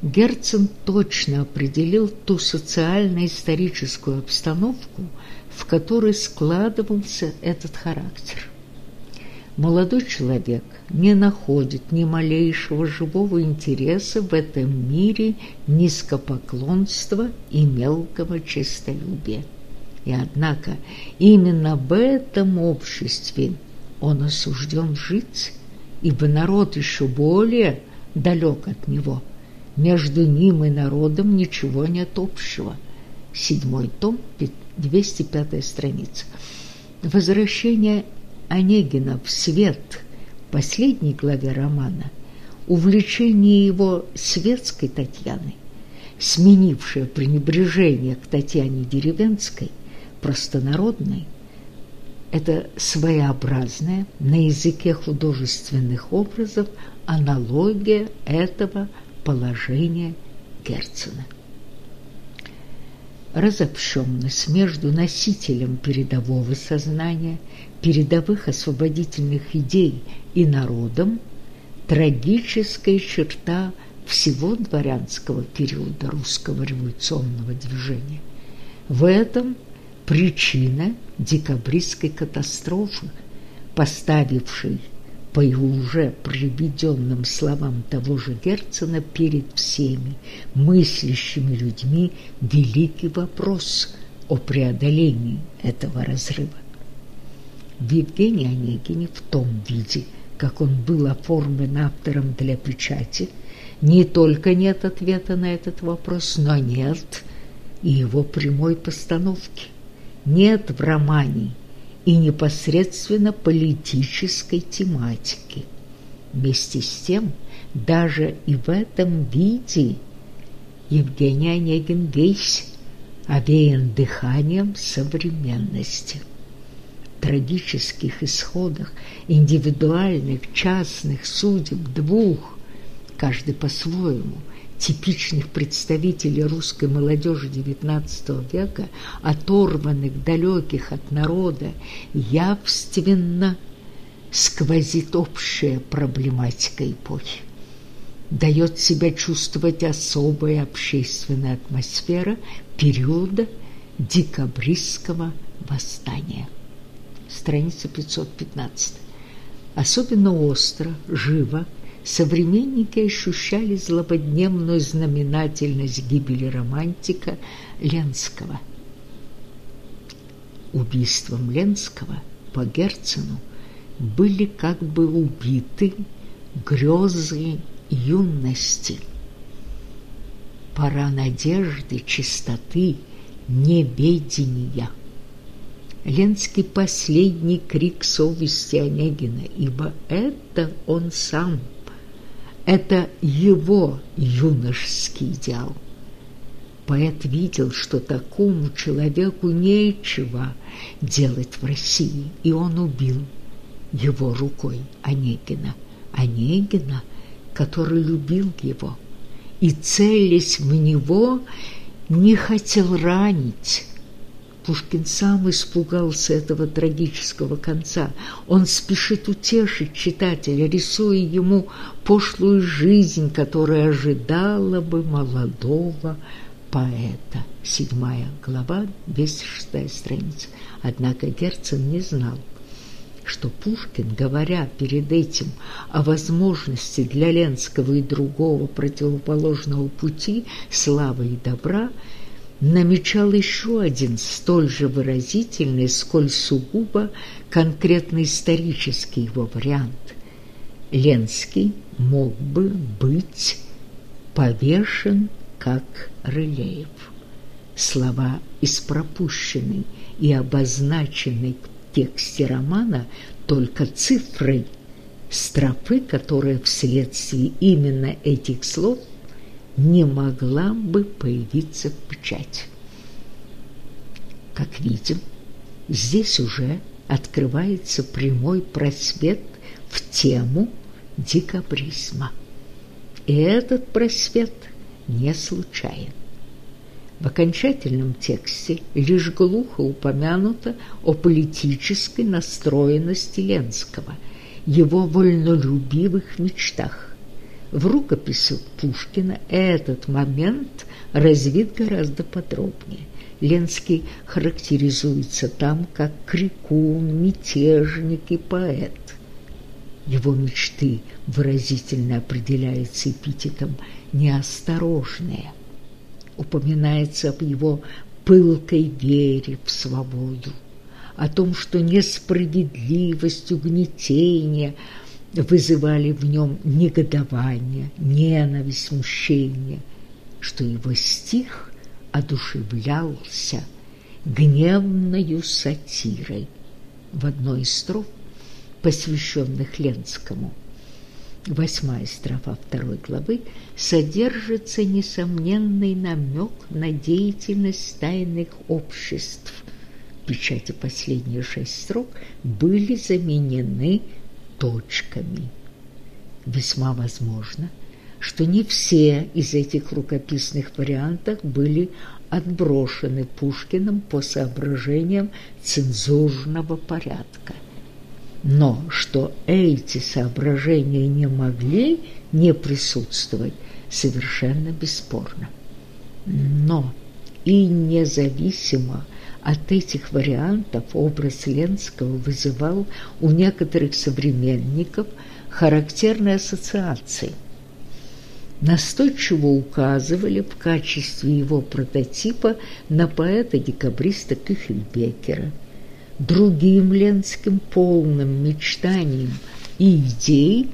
Герцен точно определил ту социально-историческую обстановку, в которой складывался этот характер. молодой человек не находит ни малейшего живого интереса в этом мире низкопоклонства и мелкого честолюбия. И однако именно в этом обществе он осужден жить, ибо народ еще более далек от него. Между ним и народом ничего нет общего. Седьмой том, 205 страница. Возвращение Онегина в свет в последней главе романа, увлечение его светской Татьяной, сменившее пренебрежение к Татьяне деревенской, простонародной, это своеобразная на языке художественных образов аналогия этого положения Герцена. Разобщенность между носителем передового сознания, передовых освободительных идей и народом – трагическая черта всего дворянского периода русского революционного движения. В этом причина декабристской катастрофы, поставившей по его уже приведенным словам того же Герцена перед всеми мыслящими людьми великий вопрос о преодолении этого разрыва. В Евгении Онегине в том виде, как он был оформлен автором для печати, не только нет ответа на этот вопрос, но нет и его прямой постановки. Нет в романе и непосредственно политической тематики. Вместе с тем, даже и в этом виде Евгений Онегин весь овеян дыханием современности. В трагических исходах индивидуальных частных судеб двух, каждый по-своему – типичных представителей русской молодежи XIX века, оторванных, далеких от народа, явственно сквозит общая проблематика эпохи. Дает себя чувствовать особая общественная атмосфера периода декабристского восстания. Страница 515. Особенно остро, живо – современники ощущали злободневную знаменательность гибели романтика Ленского. Убийством Ленского по Герцену были как бы убиты грезы юности. Пора надежды, чистоты, неведения. Ленский последний крик совести Онегина, ибо это он сам – это его юношеский идеал. Поэт видел, что такому человеку нечего делать в России, и он убил его рукой Онегина. Онегина, который любил его, и, целясь в него, не хотел ранить, Пушкин сам испугался этого трагического конца. Он спешит утешить читателя, рисуя ему пошлую жизнь, которая ожидала бы молодого поэта. Седьмая глава, 206 страница. Однако Герцен не знал, что Пушкин, говоря перед этим о возможности для Ленского и другого противоположного пути славы и добра, намечал еще один столь же выразительный, сколь сугубо конкретно исторический его вариант. Ленский мог бы быть повешен, как Рылеев. Слова из пропущенной и обозначенной в тексте романа только цифрой, строфы, которая вследствие именно этих слов не могла бы появиться в печати. Как видим, здесь уже открывается прямой просвет в тему декабризма. И этот просвет не случайен. В окончательном тексте лишь глухо упомянуто о политической настроенности Ленского, его вольнолюбивых мечтах. В рукописи Пушкина этот момент развит гораздо подробнее. Ленский характеризуется там как крикун, мятежник и поэт. Его мечты выразительно определяются эпитетом «неосторожные». Упоминается об его пылкой вере в свободу, о том, что несправедливость, угнетение вызывали в нем негодование, ненависть, смущение, что его стих одушевлялся гневною сатирой в одной из строф посвященных Ленскому. Восьмая строфа второй главы содержится несомненный намек на деятельность тайных обществ. В печати последние шесть строк были заменены точками. Весьма возможно, что не все из этих рукописных вариантов были отброшены Пушкиным по соображениям цензурного порядка но что эти соображения не могли не присутствовать, совершенно бесспорно. Но и независимо от этих вариантов образ Ленского вызывал у некоторых современников характерные ассоциации. Настойчиво указывали в качестве его прототипа на поэта-декабриста Кюхельбекера – другим ленским полным мечтанием и идей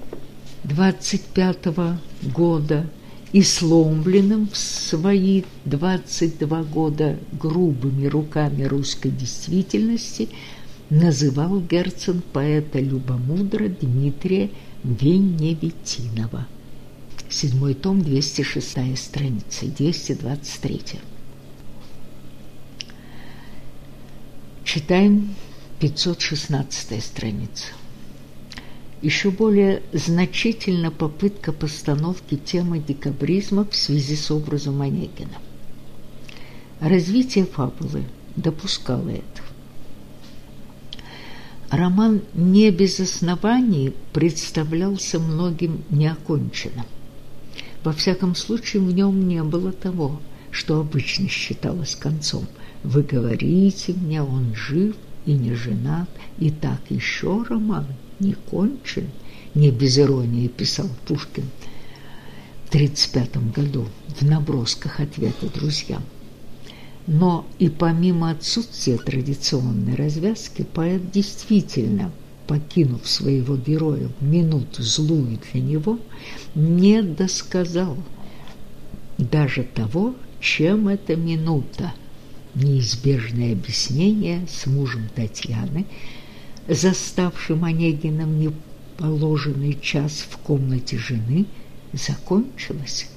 25 -го года и сломленным в свои 22 года грубыми руками русской действительности называл Герцен поэта Любомудра Дмитрия Веневитинова. Седьмой том, 206 страница, 223. Читаем 516 страница. Еще более значительна попытка постановки темы декабризма в связи с образом Онегина. Развитие фабулы допускало это. Роман не без оснований представлялся многим неоконченным. Во всяком случае, в нем не было того, что обычно считалось концом – вы говорите мне, он жив и не женат, и так еще роман не кончен, не без иронии писал Пушкин в 1935 году в набросках ответа друзьям. Но и помимо отсутствия традиционной развязки, поэт действительно, покинув своего героя в минуту злую для него, не досказал даже того, чем эта минута – неизбежное объяснение с мужем Татьяны, заставшим Онегином неположенный час в комнате жены, закончилось.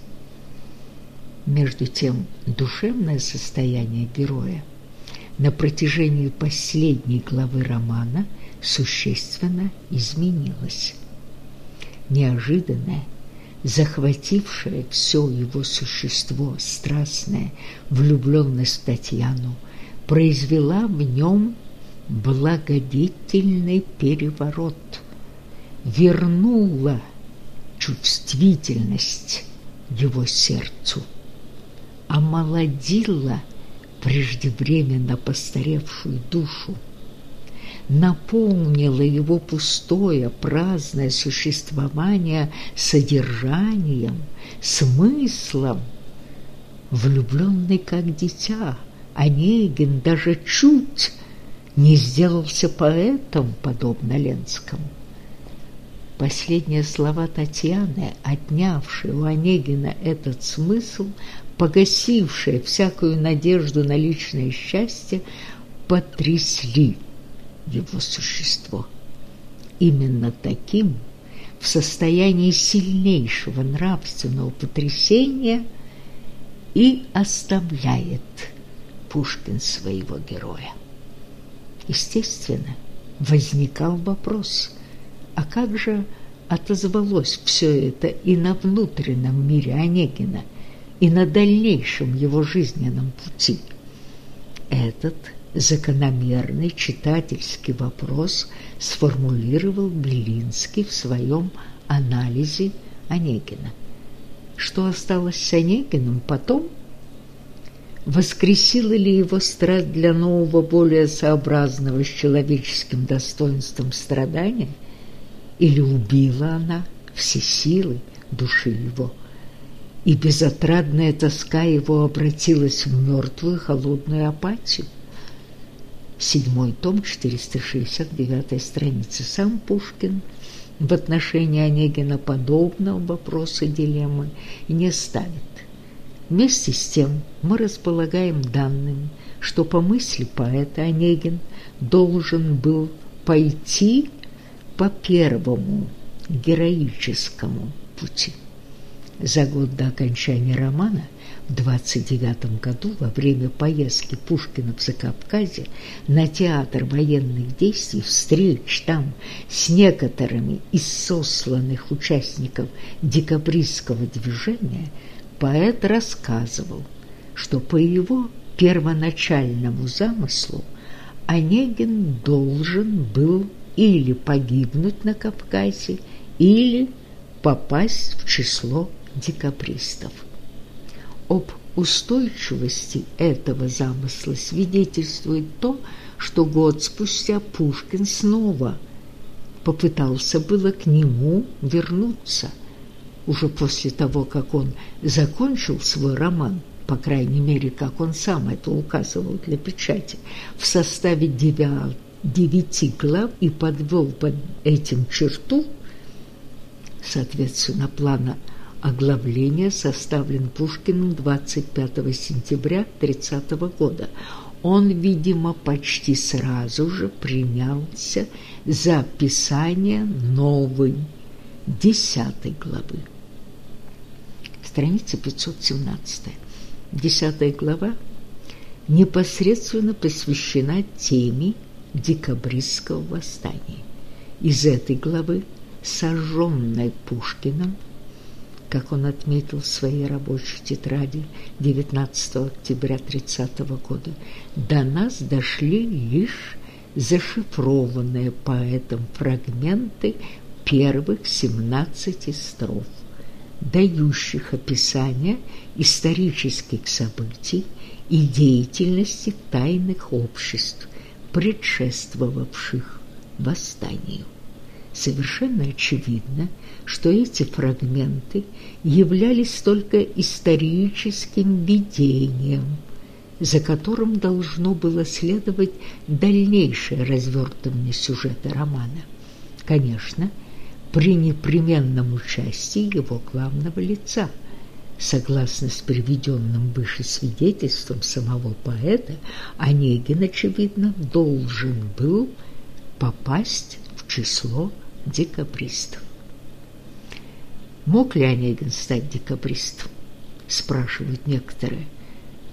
Между тем, душевное состояние героя на протяжении последней главы романа существенно изменилось. Неожиданное, захватившая все его существо, страстная влюбленность в Татьяну, произвела в нем благодетельный переворот, вернула чувствительность его сердцу, омолодила преждевременно постаревшую душу, наполнило его пустое, праздное существование содержанием, смыслом. Влюбленный как дитя, Онегин даже чуть не сделался поэтом, подобно Ленскому. Последние слова Татьяны, отнявшие у Онегина этот смысл, погасившие всякую надежду на личное счастье, потрясли его существо. Именно таким, в состоянии сильнейшего нравственного потрясения, и оставляет Пушкин своего героя. Естественно, возникал вопрос, а как же отозвалось все это и на внутреннем мире Онегина, и на дальнейшем его жизненном пути? Этот – закономерный читательский вопрос сформулировал Белинский в своем анализе Онегина. Что осталось с Онегиным потом? Воскресила ли его страсть для нового, более сообразного с человеческим достоинством страдания? или убила она все силы души его, и безотрадная тоска его обратилась в мертвую холодную апатию. Седьмой том, 469 страница. Сам Пушкин в отношении Онегина подобного вопроса дилеммы не ставит. Вместе с тем мы располагаем данными, что по мысли поэта Онегин должен был пойти по первому героическому пути. За год до окончания романа в 29 году во время поездки Пушкина в Закавказье на театр военных действий встреч там с некоторыми из сосланных участников декабристского движения поэт рассказывал, что по его первоначальному замыслу Онегин должен был или погибнуть на Кавказе, или попасть в число декабристов. Об устойчивости этого замысла свидетельствует то, что год спустя Пушкин снова попытался было к нему вернуться. Уже после того, как он закончил свой роман, по крайней мере, как он сам это указывал для печати, в составе девяти глав и подвел под этим черту – Соответственно, план оглавления составлен Пушкиным 25 сентября 30 года. Он, видимо, почти сразу же принялся за писание новой, десятой главы. Страница 517. Десятая глава непосредственно посвящена теме декабристского восстания. Из этой главы сожженной Пушкиным, как он отметил в своей рабочей тетради 19 октября 30 года, до нас дошли лишь зашифрованные поэтом фрагменты первых 17 строф, дающих описание исторических событий и деятельности тайных обществ, предшествовавших восстанию совершенно очевидно, что эти фрагменты являлись только историческим видением, за которым должно было следовать дальнейшее развертывание сюжета романа. Конечно, при непременном участии его главного лица. Согласно с приведенным выше свидетельством самого поэта, Онегин, очевидно, должен был попасть в число декабристов. Мог ли Онегин стать декабристом? Спрашивают некоторые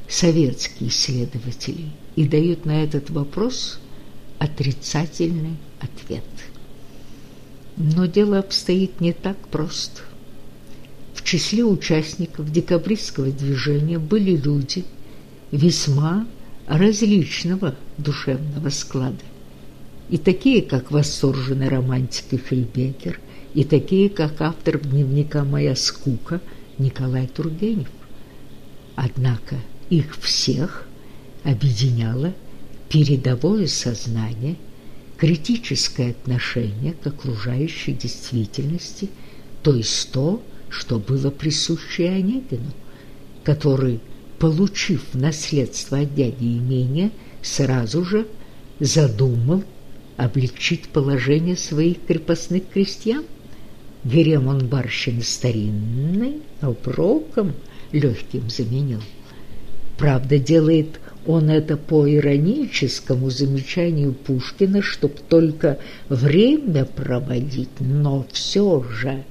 советские исследователи и дают на этот вопрос отрицательный ответ. Но дело обстоит не так просто. В числе участников декабристского движения были люди весьма различного душевного склада и такие, как восторженный романтик и Фельбекер, и такие, как автор дневника «Моя скука» Николай Тургенев. Однако их всех объединяло передовое сознание, критическое отношение к окружающей действительности, то есть то, что было присуще Онегину, который, получив наследство от дяди имения, сразу же задумал облегчить положение своих крепостных крестьян. Гарем он барщины старинной, но проком легким заменил. Правда, делает он это по ироническому замечанию Пушкина, чтоб только время проводить, но все же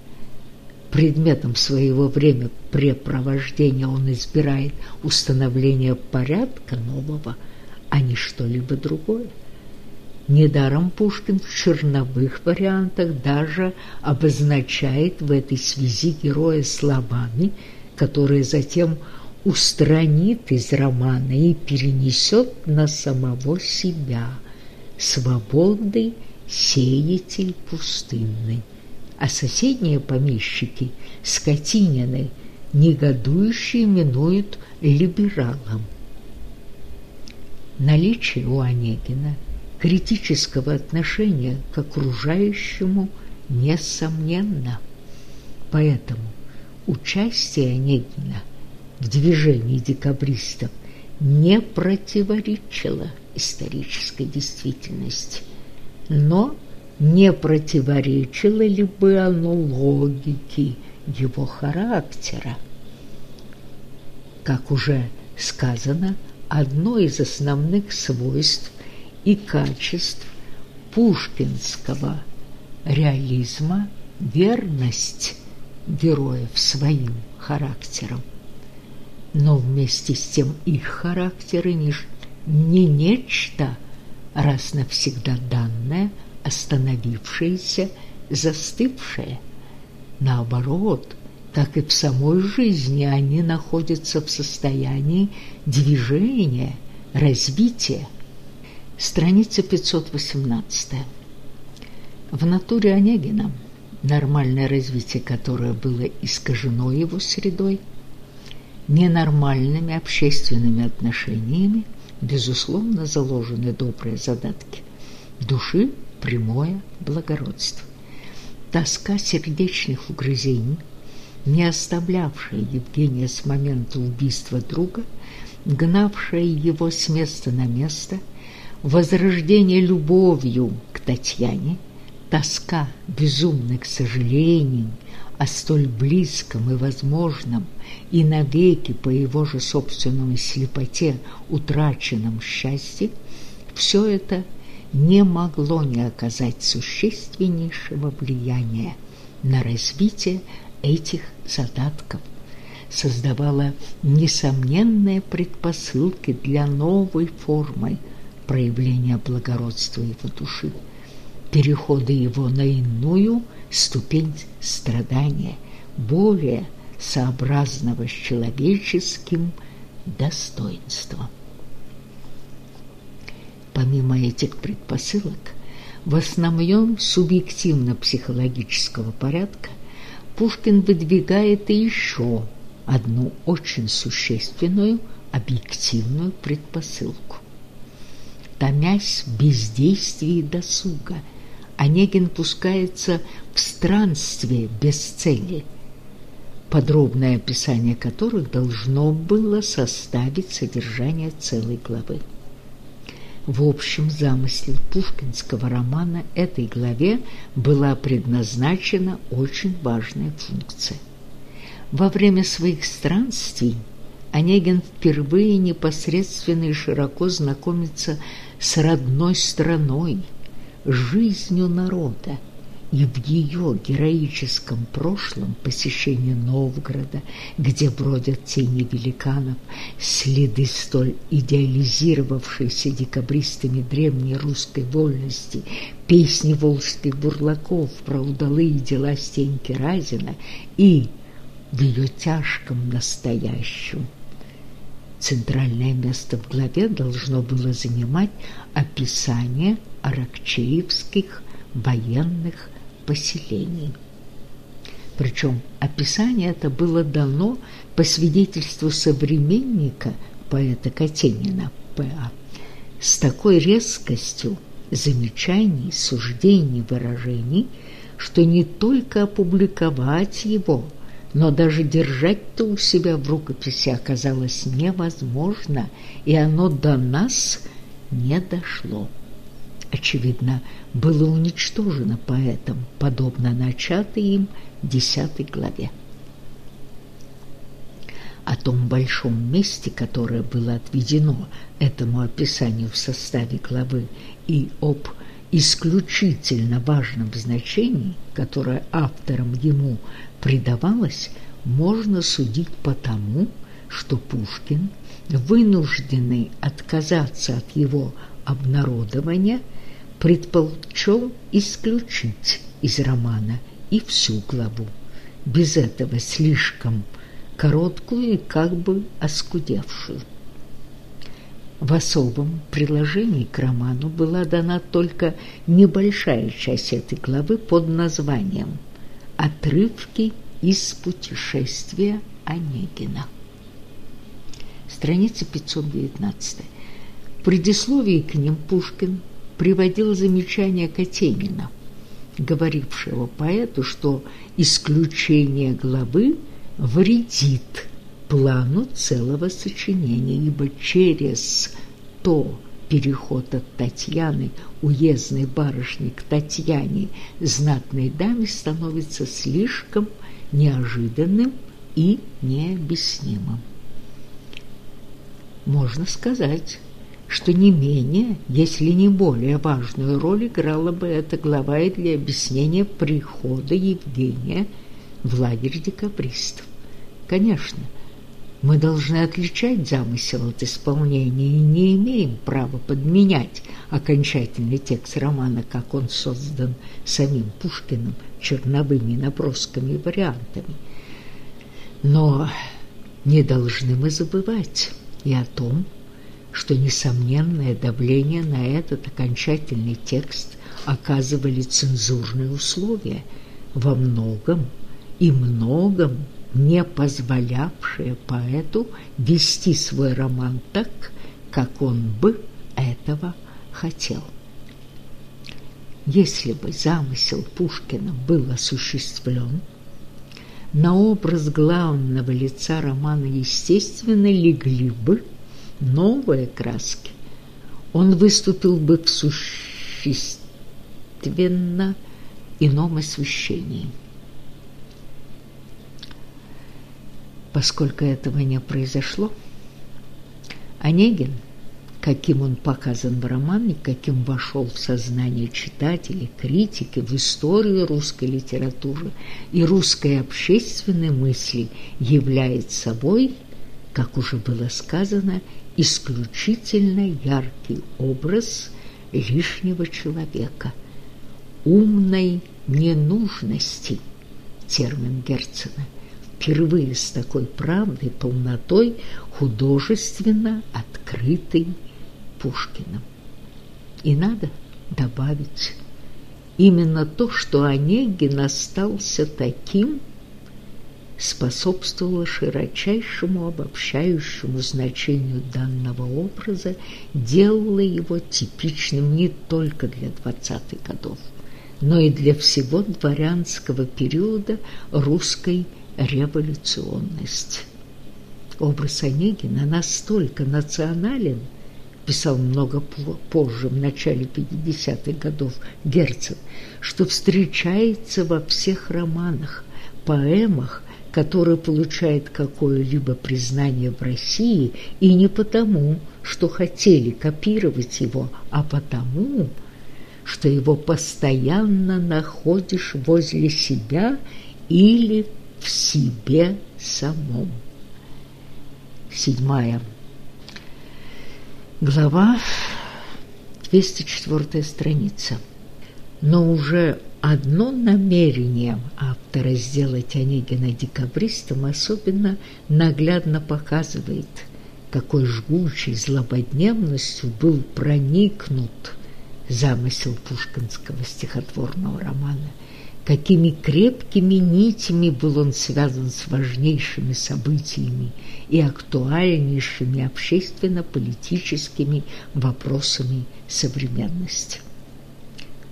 предметом своего времяпрепровождения он избирает установление порядка нового, а не что-либо другое. Недаром Пушкин в черновых вариантах даже обозначает в этой связи героя словами, которые затем устранит из романа и перенесет на самого себя свободный сеятель пустынный. А соседние помещики, скотинины, негодующие минуют либералом. Наличие у Онегина – критического отношения к окружающему несомненно. Поэтому участие Онегина в движении декабристов не противоречило исторической действительности, но не противоречило ли бы оно логике его характера. Как уже сказано, одно из основных свойств и качеств пушкинского реализма – верность героев своим характером. Но вместе с тем их характеры не, не нечто раз навсегда данное, остановившееся, застывшее. Наоборот, как и в самой жизни, они находятся в состоянии движения, развития. Страница 518. В натуре Онегина – нормальное развитие которое было искажено его средой, ненормальными общественными отношениями, безусловно, заложены добрые задатки, души прямое благородство. Тоска сердечных угрызений, не оставлявшая Евгения с момента убийства друга, гнавшая его с места на место, возрождение любовью к Татьяне – тоска безумных сожалений о столь близком и возможном и навеки по его же собственной слепоте утраченном счастье, все это не могло не оказать существеннейшего влияния на развитие этих задатков, создавало несомненные предпосылки для новой формы проявления благородства его души перехода его на иную ступень страдания, более сообразного с человеческим достоинством. Помимо этих предпосылок, в основном субъективно-психологического порядка Пушкин выдвигает и еще одну очень существенную объективную предпосылку. Томясь в бездействии досуга – Онегин пускается в странствие без цели, подробное описание которых должно было составить содержание целой главы. В общем замысле пушкинского романа этой главе была предназначена очень важная функция. Во время своих странствий Онегин впервые непосредственно и широко знакомится с родной страной – жизнью народа и в ее героическом прошлом посещение Новгорода, где бродят тени великанов, следы столь идеализировавшейся декабристами древней русской вольности, песни волжских бурлаков про удалые дела Стеньки Разина и в ее тяжком настоящем. Центральное место в главе должно было занимать описание аракчеевских военных поселений. Причем описание это было дано по свидетельству современника поэта Катенина П.А. с такой резкостью замечаний, суждений, выражений, что не только опубликовать его – но даже держать-то у себя в рукописи оказалось невозможно, и оно до нас не дошло. Очевидно, было уничтожено поэтом, подобно начатой им десятой главе. О том большом месте, которое было отведено этому описанию в составе главы, и об исключительно важном значении, которое автором ему придавалось, можно судить по тому, что Пушкин, вынужденный отказаться от его обнародования, предполчел исключить из романа и всю главу, без этого слишком короткую и как бы оскудевшую. В особом приложении к роману была дана только небольшая часть этой главы под названием Отрывки из путешествия Онегина. Страница 519. В предисловии к ним Пушкин приводил замечание Катенина говорившего поэту, что исключение главы вредит плану целого сочинения, ибо через то переход от Татьяны, уездной барышни, к Татьяне, знатной даме, становится слишком неожиданным и необъяснимым. Можно сказать, что не менее, если не более важную роль играла бы эта глава и для объяснения прихода Евгения в лагерь декабристов. Конечно, мы должны отличать замысел от исполнения и не имеем права подменять окончательный текст романа, как он создан самим Пушкиным, черновыми набросками и вариантами. Но не должны мы забывать и о том, что несомненное давление на этот окончательный текст оказывали цензурные условия, во многом и многом не позволявшие поэту вести свой роман так, как он бы этого хотел. Если бы замысел Пушкина был осуществлен, на образ главного лица романа, естественно, легли бы новые краски. Он выступил бы в существенно ином освещении. Поскольку этого не произошло, Онегин, каким он показан в романе, каким вошел в сознание читателей, критики, в историю русской литературы и русской общественной мысли, является собой, как уже было сказано, исключительно яркий образ лишнего человека, умной ненужности, термин Герцена – впервые с такой правдой, полнотой, художественно открытой Пушкиным. И надо добавить именно то, что Онегин остался таким, способствовало широчайшему обобщающему значению данного образа, делало его типичным не только для 20-х годов, но и для всего дворянского периода русской революционность. Образ Онегина настолько национален, писал много позже, в начале 50-х годов Герцен, что встречается во всех романах, поэмах, которые получают какое-либо признание в России, и не потому, что хотели копировать его, а потому, что его постоянно находишь возле себя или в себе самом. Седьмая глава, 204 страница. Но уже одно намерение автора сделать Онегина декабристом особенно наглядно показывает, какой жгучей злободневностью был проникнут замысел пушкинского стихотворного романа – какими крепкими нитями был он связан с важнейшими событиями и актуальнейшими общественно-политическими вопросами современности.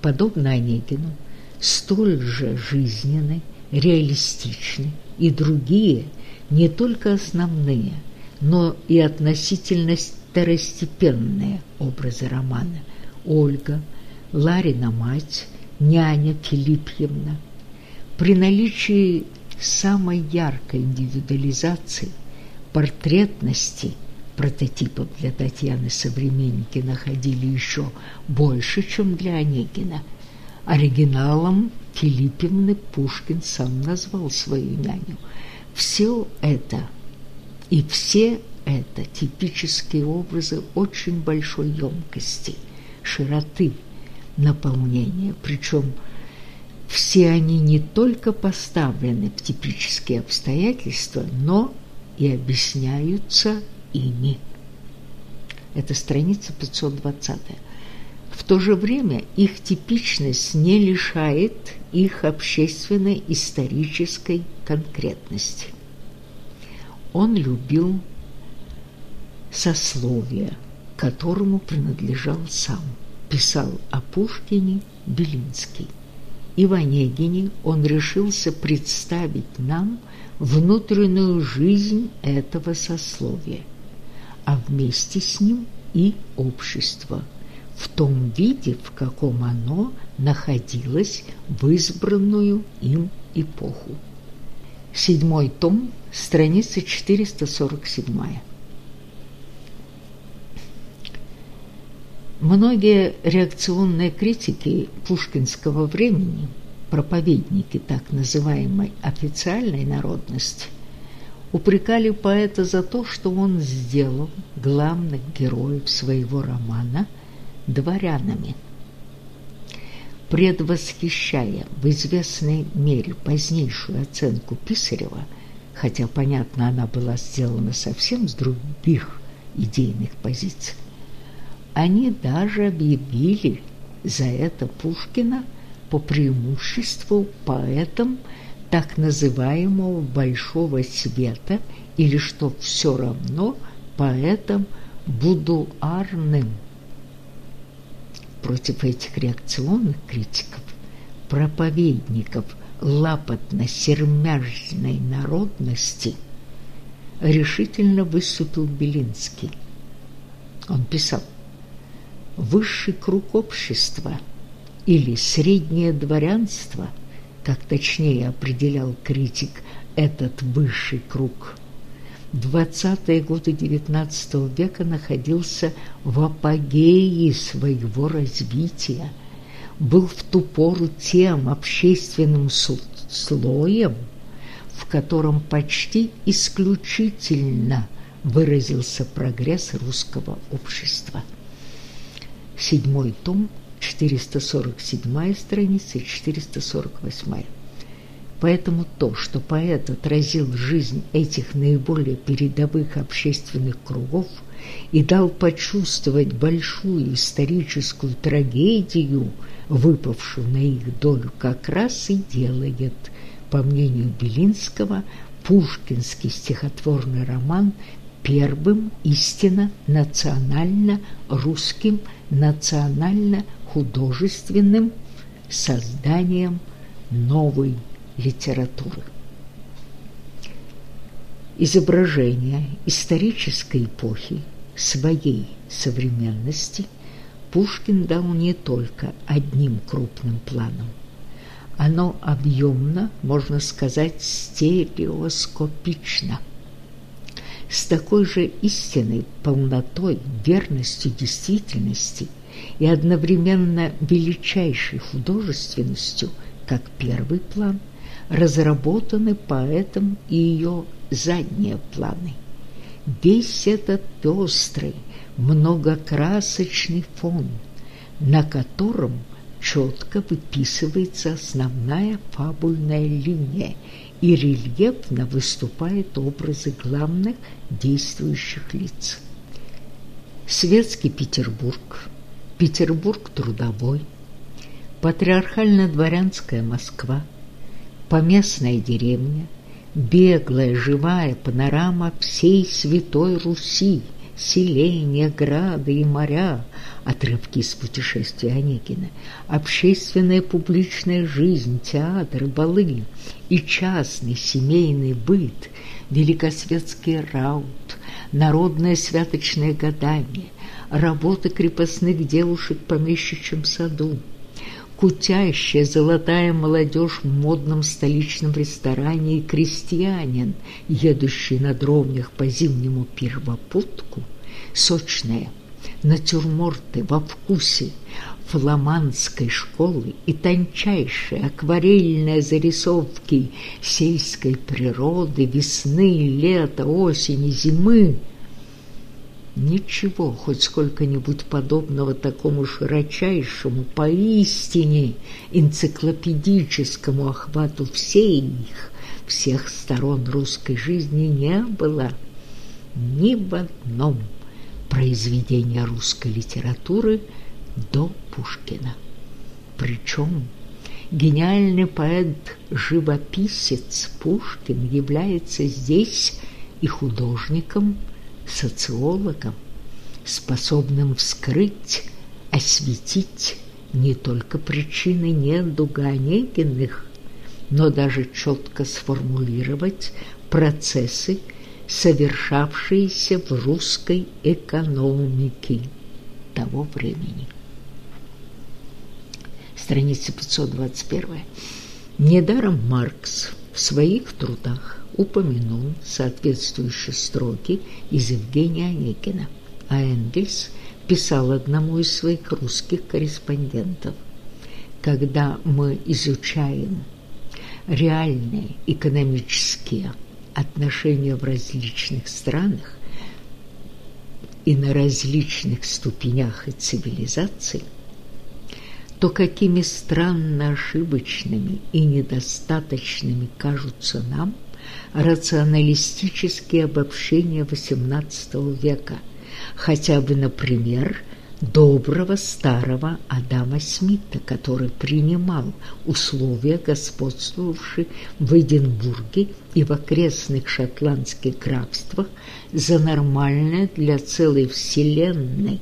Подобно Онегину, столь же жизненны, реалистичны и другие, не только основные, но и относительно второстепенные образы романа Ольга, Ларина мать, няня Филиппьевна. При наличии самой яркой индивидуализации, портретности прототипов для Татьяны современники находили еще больше, чем для Онегина. Оригиналом Филиппевны Пушкин сам назвал свою няню. Все это и все это типические образы очень большой емкости, широты, наполнения, причем все они не только поставлены в типические обстоятельства, но и объясняются ими. Это страница 520. В то же время их типичность не лишает их общественной исторической конкретности. Он любил сословие, которому принадлежал сам – писал о Пушкине Белинский. и в Онегине он решился представить нам внутреннюю жизнь этого сословия, а вместе с ним и общество в том виде, в каком оно находилось в избранную им эпоху. Седьмой том, страница 447. Многие реакционные критики пушкинского времени, проповедники так называемой официальной народности, упрекали поэта за то, что он сделал главных героев своего романа дворянами. Предвосхищая в известной мере позднейшую оценку Писарева, хотя, понятно, она была сделана совсем с других идейных позиций, они даже объявили за это Пушкина по преимуществу поэтом так называемого «большого света» или, что все равно, поэтом будуарным. Против этих реакционных критиков, проповедников лапотно-сермяжной народности решительно выступил Белинский. Он писал высший круг общества или среднее дворянство, как точнее определял критик этот высший круг, 20-е годы XIX века находился в апогее своего развития, был в ту пору тем общественным слоем, в котором почти исключительно выразился прогресс русского общества седьмой том, 447 страница и 448. Поэтому то, что поэт отразил жизнь этих наиболее передовых общественных кругов и дал почувствовать большую историческую трагедию, выпавшую на их долю, как раз и делает, по мнению Белинского, пушкинский стихотворный роман первым истинно национально-русским национально-художественным созданием новой литературы. Изображение исторической эпохи своей современности Пушкин дал не только одним крупным планом. Оно объемно, можно сказать, стереоскопично – с такой же истинной полнотой, верностью действительности и одновременно величайшей художественностью, как первый план, разработаны поэтом и ее задние планы. Весь этот пестрый, многокрасочный фон, на котором четко выписывается основная фабульная линия и рельефно выступают образы главных действующих лиц. Светский Петербург, Петербург трудовой, патриархально-дворянская Москва, поместная деревня, беглая живая панорама всей Святой Руси, селения, грады и моря, отрывки из путешествия Онегина, общественная публичная жизнь, театры, балы и частный семейный быт, великосветский раут, народное святочное гадание, работа крепостных девушек помещичьем саду, кутящая золотая молодежь в модном столичном ресторане и крестьянин, едущий на дровнях по зимнему первопутку, сочная – натюрморты во вкусе фламандской школы и тончайшие акварельные зарисовки сельской природы, весны, лета, осени, зимы. Ничего, хоть сколько-нибудь подобного такому широчайшему, поистине энциклопедическому охвату всех, всех сторон русской жизни не было ни в одном произведения русской литературы до Пушкина. Причем гениальный поэт-живописец Пушкин является здесь и художником, социологом, способным вскрыть, осветить не только причины недуга Онегиных, но даже четко сформулировать процессы, совершавшиеся в русской экономике того времени. Страница 521. Недаром Маркс в своих трудах упомянул соответствующие строки из Евгения Онегина, а Энгельс писал одному из своих русских корреспондентов. Когда мы изучаем реальные экономические отношения в различных странах и на различных ступенях и цивилизаций, то какими странно ошибочными и недостаточными кажутся нам рационалистические обобщения XVIII века, хотя бы, например, доброго старого Адама Смита, который принимал условия, господствовавшие в Эдинбурге и в окрестных шотландских графствах, за нормальное для целой вселенной.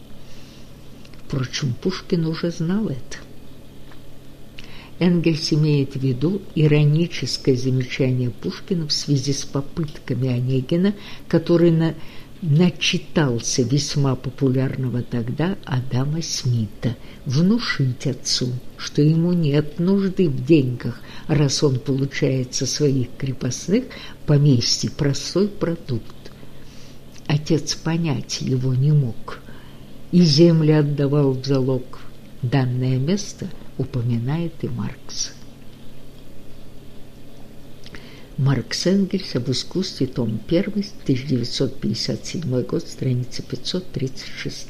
Впрочем, Пушкин уже знал это. Энгельс имеет в виду ироническое замечание Пушкина в связи с попытками Онегина, который на начитался весьма популярного тогда Адама Смита, внушить отцу, что ему нет нужды в деньгах, раз он получает со своих крепостных поместье простой продукт. Отец понять его не мог, и земли отдавал в залог. Данное место упоминает и Маркс. Маркс Энгельс об искусстве, том 1, 1957 год, страница 536.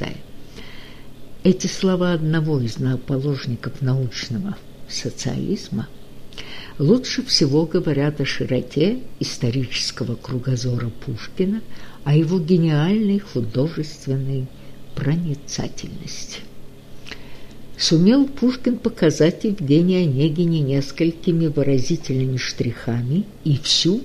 Эти слова одного из наположников научного социализма лучше всего говорят о широте исторического кругозора Пушкина, о его гениальной художественной проницательности сумел Пушкин показать Евгению Онегине несколькими выразительными штрихами и всю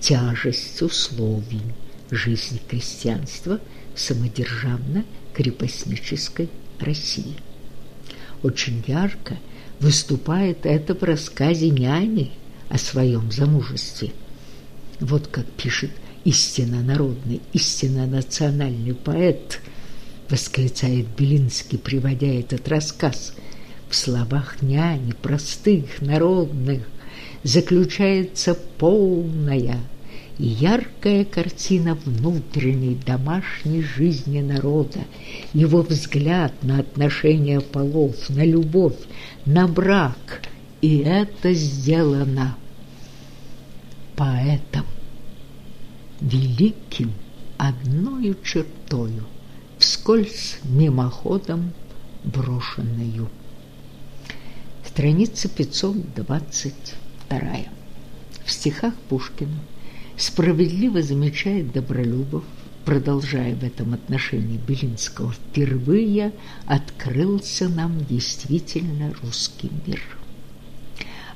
тяжесть условий жизни крестьянства в самодержавно-крепостнической России. Очень ярко выступает это в рассказе «Няни» о своем замужестве. Вот как пишет истинно народный, истинно национальный поэт – восклицает Белинский, приводя этот рассказ. В словах няни, простых, народных, заключается полная и яркая картина внутренней домашней жизни народа, его взгляд на отношения полов, на любовь, на брак. И это сделано поэтом, великим одною чертою – вскользь мимоходом брошенную. Страница 522. В стихах Пушкина справедливо замечает Добролюбов, продолжая в этом отношении Белинского, впервые открылся нам действительно русский мир –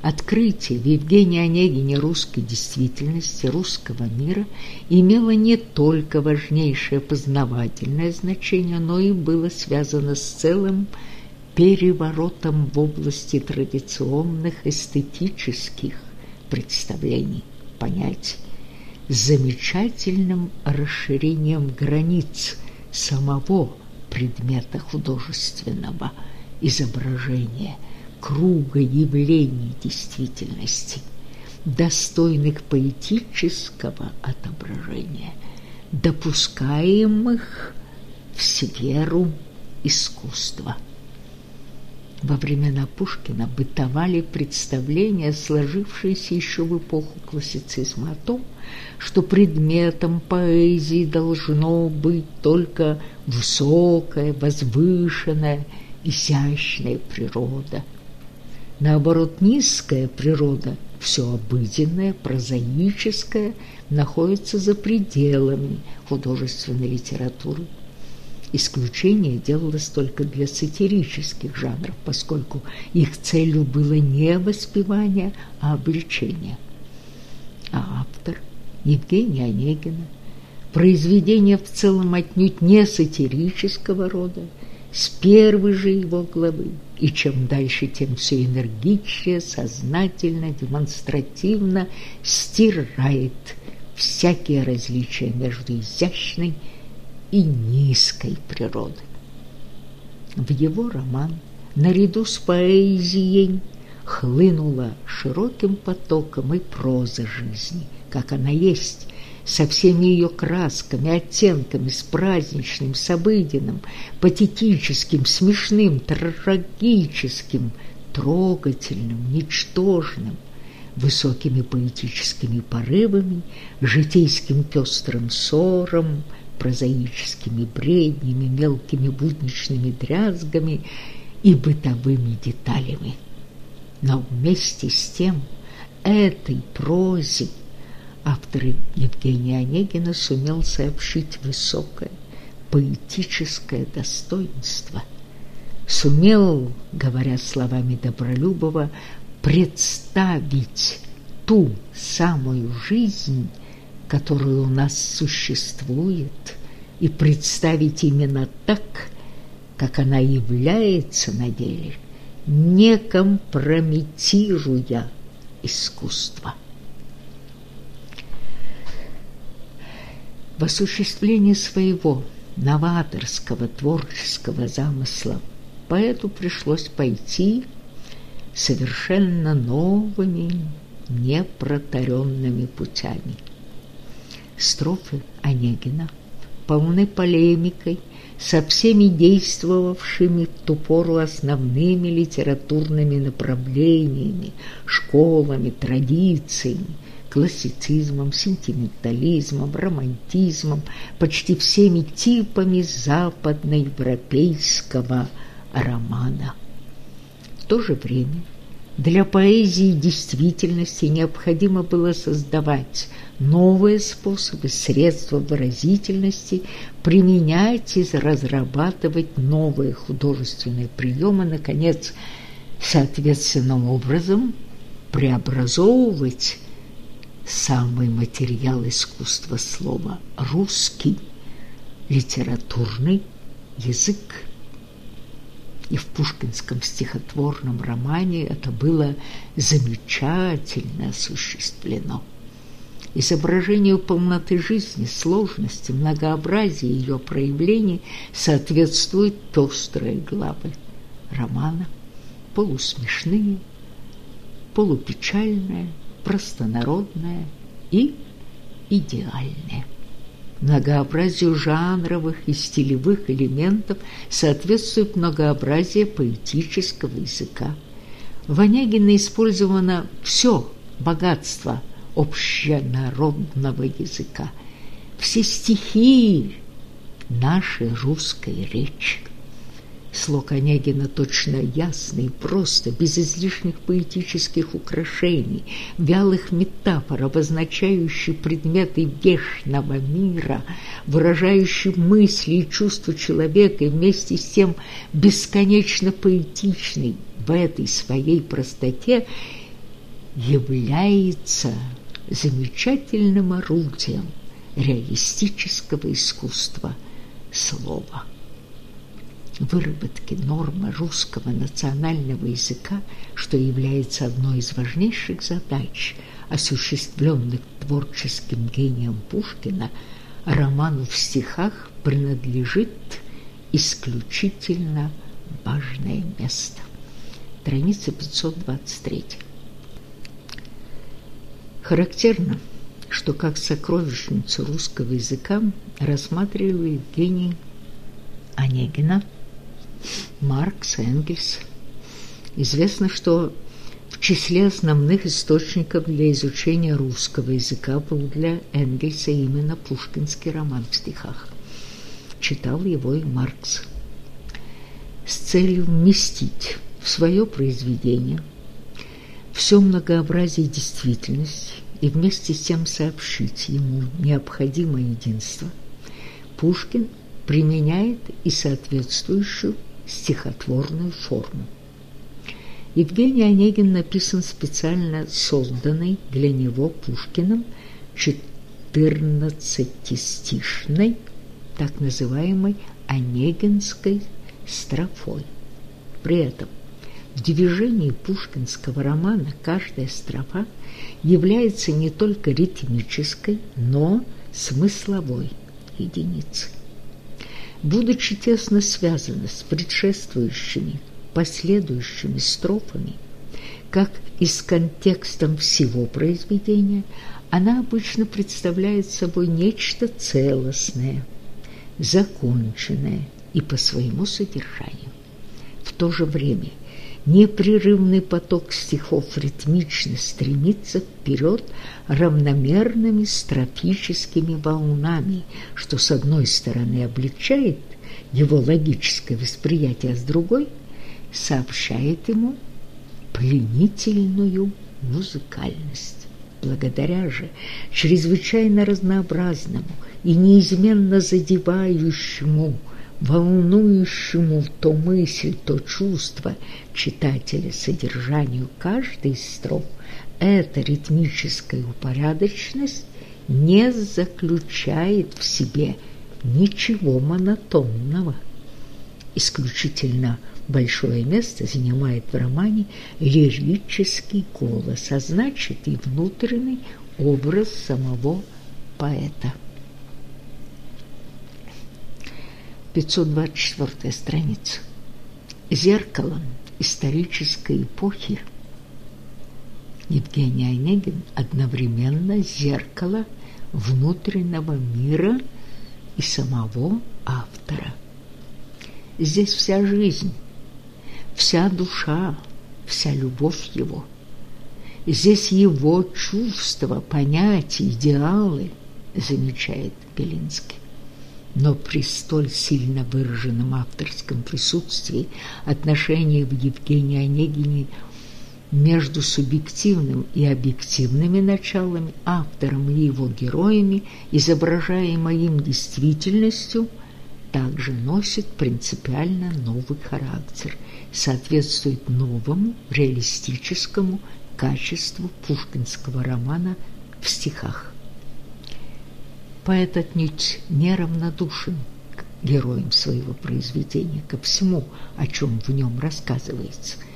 Открытие в Евгении Онегине русской действительности, русского мира имело не только важнейшее познавательное значение, но и было связано с целым переворотом в области традиционных эстетических представлений, понятий, замечательным расширением границ самого предмета художественного изображения – круга явлений действительности, достойных поэтического отображения, допускаемых в сферу искусства. Во времена Пушкина бытовали представления, сложившиеся еще в эпоху классицизма, о том, что предметом поэзии должно быть только высокая, возвышенная, изящная природа – Наоборот, низкая природа, все обыденное, прозаическое, находится за пределами художественной литературы. Исключение делалось только для сатирических жанров, поскольку их целью было не воспевание, а обличение. А автор Евгения Онегина произведение в целом отнюдь не сатирического рода, с первой же его главы, и чем дальше, тем все энергичнее, сознательно, демонстративно стирает всякие различия между изящной и низкой природой. В его роман наряду с поэзией хлынула широким потоком и проза жизни, как она есть, со всеми ее красками, оттенками, с праздничным, с обыденным, патетическим, смешным, трагическим, трогательным, ничтожным, высокими поэтическими порывами, житейским пестрым ссором, прозаическими бреднями, мелкими будничными дрязгами и бытовыми деталями. Но вместе с тем этой прозе автор Евгения Онегина сумел сообщить высокое поэтическое достоинство. Сумел, говоря словами Добролюбова, представить ту самую жизнь, которая у нас существует, и представить именно так, как она является на деле, не компрометируя искусство. В осуществлении своего новаторского творческого замысла поэту пришлось пойти совершенно новыми, непротаренными путями. Строфы Онегина полны полемикой со всеми действовавшими в ту пору основными литературными направлениями, школами, традициями, классицизмом, сентиментализмом, романтизмом, почти всеми типами западноевропейского романа. В то же время для поэзии действительности необходимо было создавать новые способы, средства выразительности, применять и разрабатывать новые художественные приемы, наконец, соответственным образом преобразовывать самый материал искусства слова – русский литературный язык. И в пушкинском стихотворном романе это было замечательно осуществлено. Изображению полноты жизни, сложности, многообразия ее проявлений соответствуют пестрые главы романа, полусмешные, полупечальные, простонародное и идеальное. Многообразию жанровых и стилевых элементов соответствует многообразие поэтического языка. В Онегине использовано все богатство общенародного языка, все стихии нашей русской речи. Слог Онегина точно ясный, просто, без излишних поэтических украшений, вялых метафор, обозначающий предметы вечного мира, выражающий мысли и чувства человека и вместе с тем бесконечно поэтичный в этой своей простоте является замечательным орудием реалистического искусства слова выработки нормы русского национального языка, что является одной из важнейших задач, осуществленных творческим гением Пушкина, роману в стихах принадлежит исключительно важное место. Страница 523. Характерно, что как сокровищницу русского языка рассматривали Евгений Онегина – Маркс, Энгельс. Известно, что в числе основных источников для изучения русского языка был для Энгельса именно пушкинский роман в стихах. Читал его и Маркс. С целью вместить в свое произведение все многообразие действительности и вместе с тем сообщить ему необходимое единство, Пушкин применяет и соответствующую стихотворную форму. Евгений Онегин написан специально созданной для него Пушкиным четырнадцатистишной, так называемой Онегинской строфой. При этом в движении пушкинского романа каждая строфа является не только ритмической, но смысловой единицей. Будучи тесно связана с предшествующими, последующими строфами, как и с контекстом всего произведения, она обычно представляет собой нечто целостное, законченное и по своему содержанию. В то же время непрерывный поток стихов ритмично стремится вперед равномерными строфическими волнами, что с одной стороны облегчает его логическое восприятие, а с другой сообщает ему пленительную музыкальность. Благодаря же чрезвычайно разнообразному и неизменно задевающему, волнующему то мысль, то чувство читателя содержанию каждой из строф, эта ритмическая упорядоченность не заключает в себе ничего монотонного. Исключительно большое место занимает в романе лирический голос, а значит и внутренний образ самого поэта. 524 страница. Зеркалом исторической эпохи Евгений Онегин одновременно зеркало внутреннего мира и самого автора. Здесь вся жизнь, вся душа, вся любовь его. Здесь его чувства, понятия, идеалы, замечает Белинский. Но при столь сильно выраженном авторском присутствии отношения в Евгении Онегине между субъективным и объективными началами, автором и его героями, изображаемой им действительностью, также носит принципиально новый характер, соответствует новому реалистическому качеству пушкинского романа в стихах. Поэт отнюдь неравнодушен к героям своего произведения, ко всему, о чем в нем рассказывается –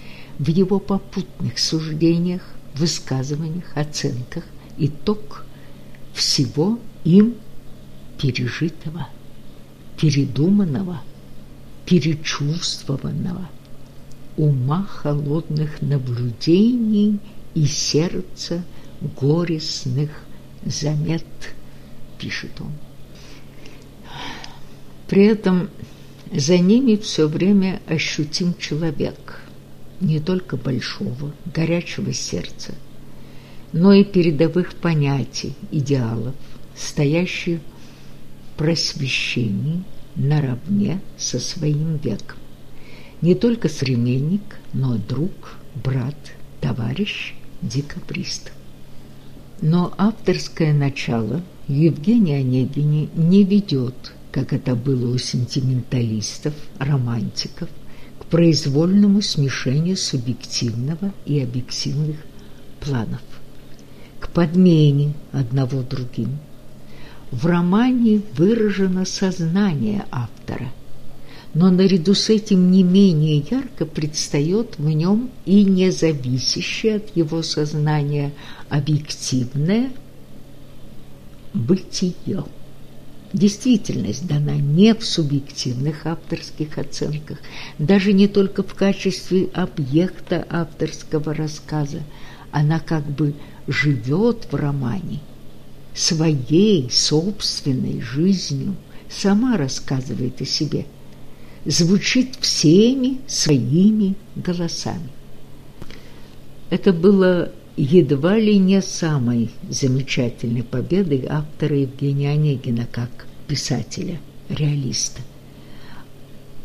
в его попутных суждениях, высказываниях, оценках итог всего им пережитого, передуманного, перечувствованного, ума холодных наблюдений и сердца горестных замет, пишет он. При этом за ними все время ощутим человек – не только большого, горячего сердца, но и передовых понятий, идеалов, стоящих в просвещении наравне со своим веком. Не только современник, но друг, брат, товарищ, декабрист. Но авторское начало Евгения Онегине не ведет, как это было у сентименталистов, романтиков, произвольному смешению субъективного и объективных планов, к подмене одного другим. В романе выражено сознание автора, но наряду с этим не менее ярко предстает в нем и независящее от его сознания объективное бытие. Действительность дана не в субъективных авторских оценках, даже не только в качестве объекта авторского рассказа. Она как бы живет в романе своей собственной жизнью, сама рассказывает о себе, звучит всеми своими голосами. Это было едва ли не самой замечательной победой автора Евгения Онегина как писателя-реалиста,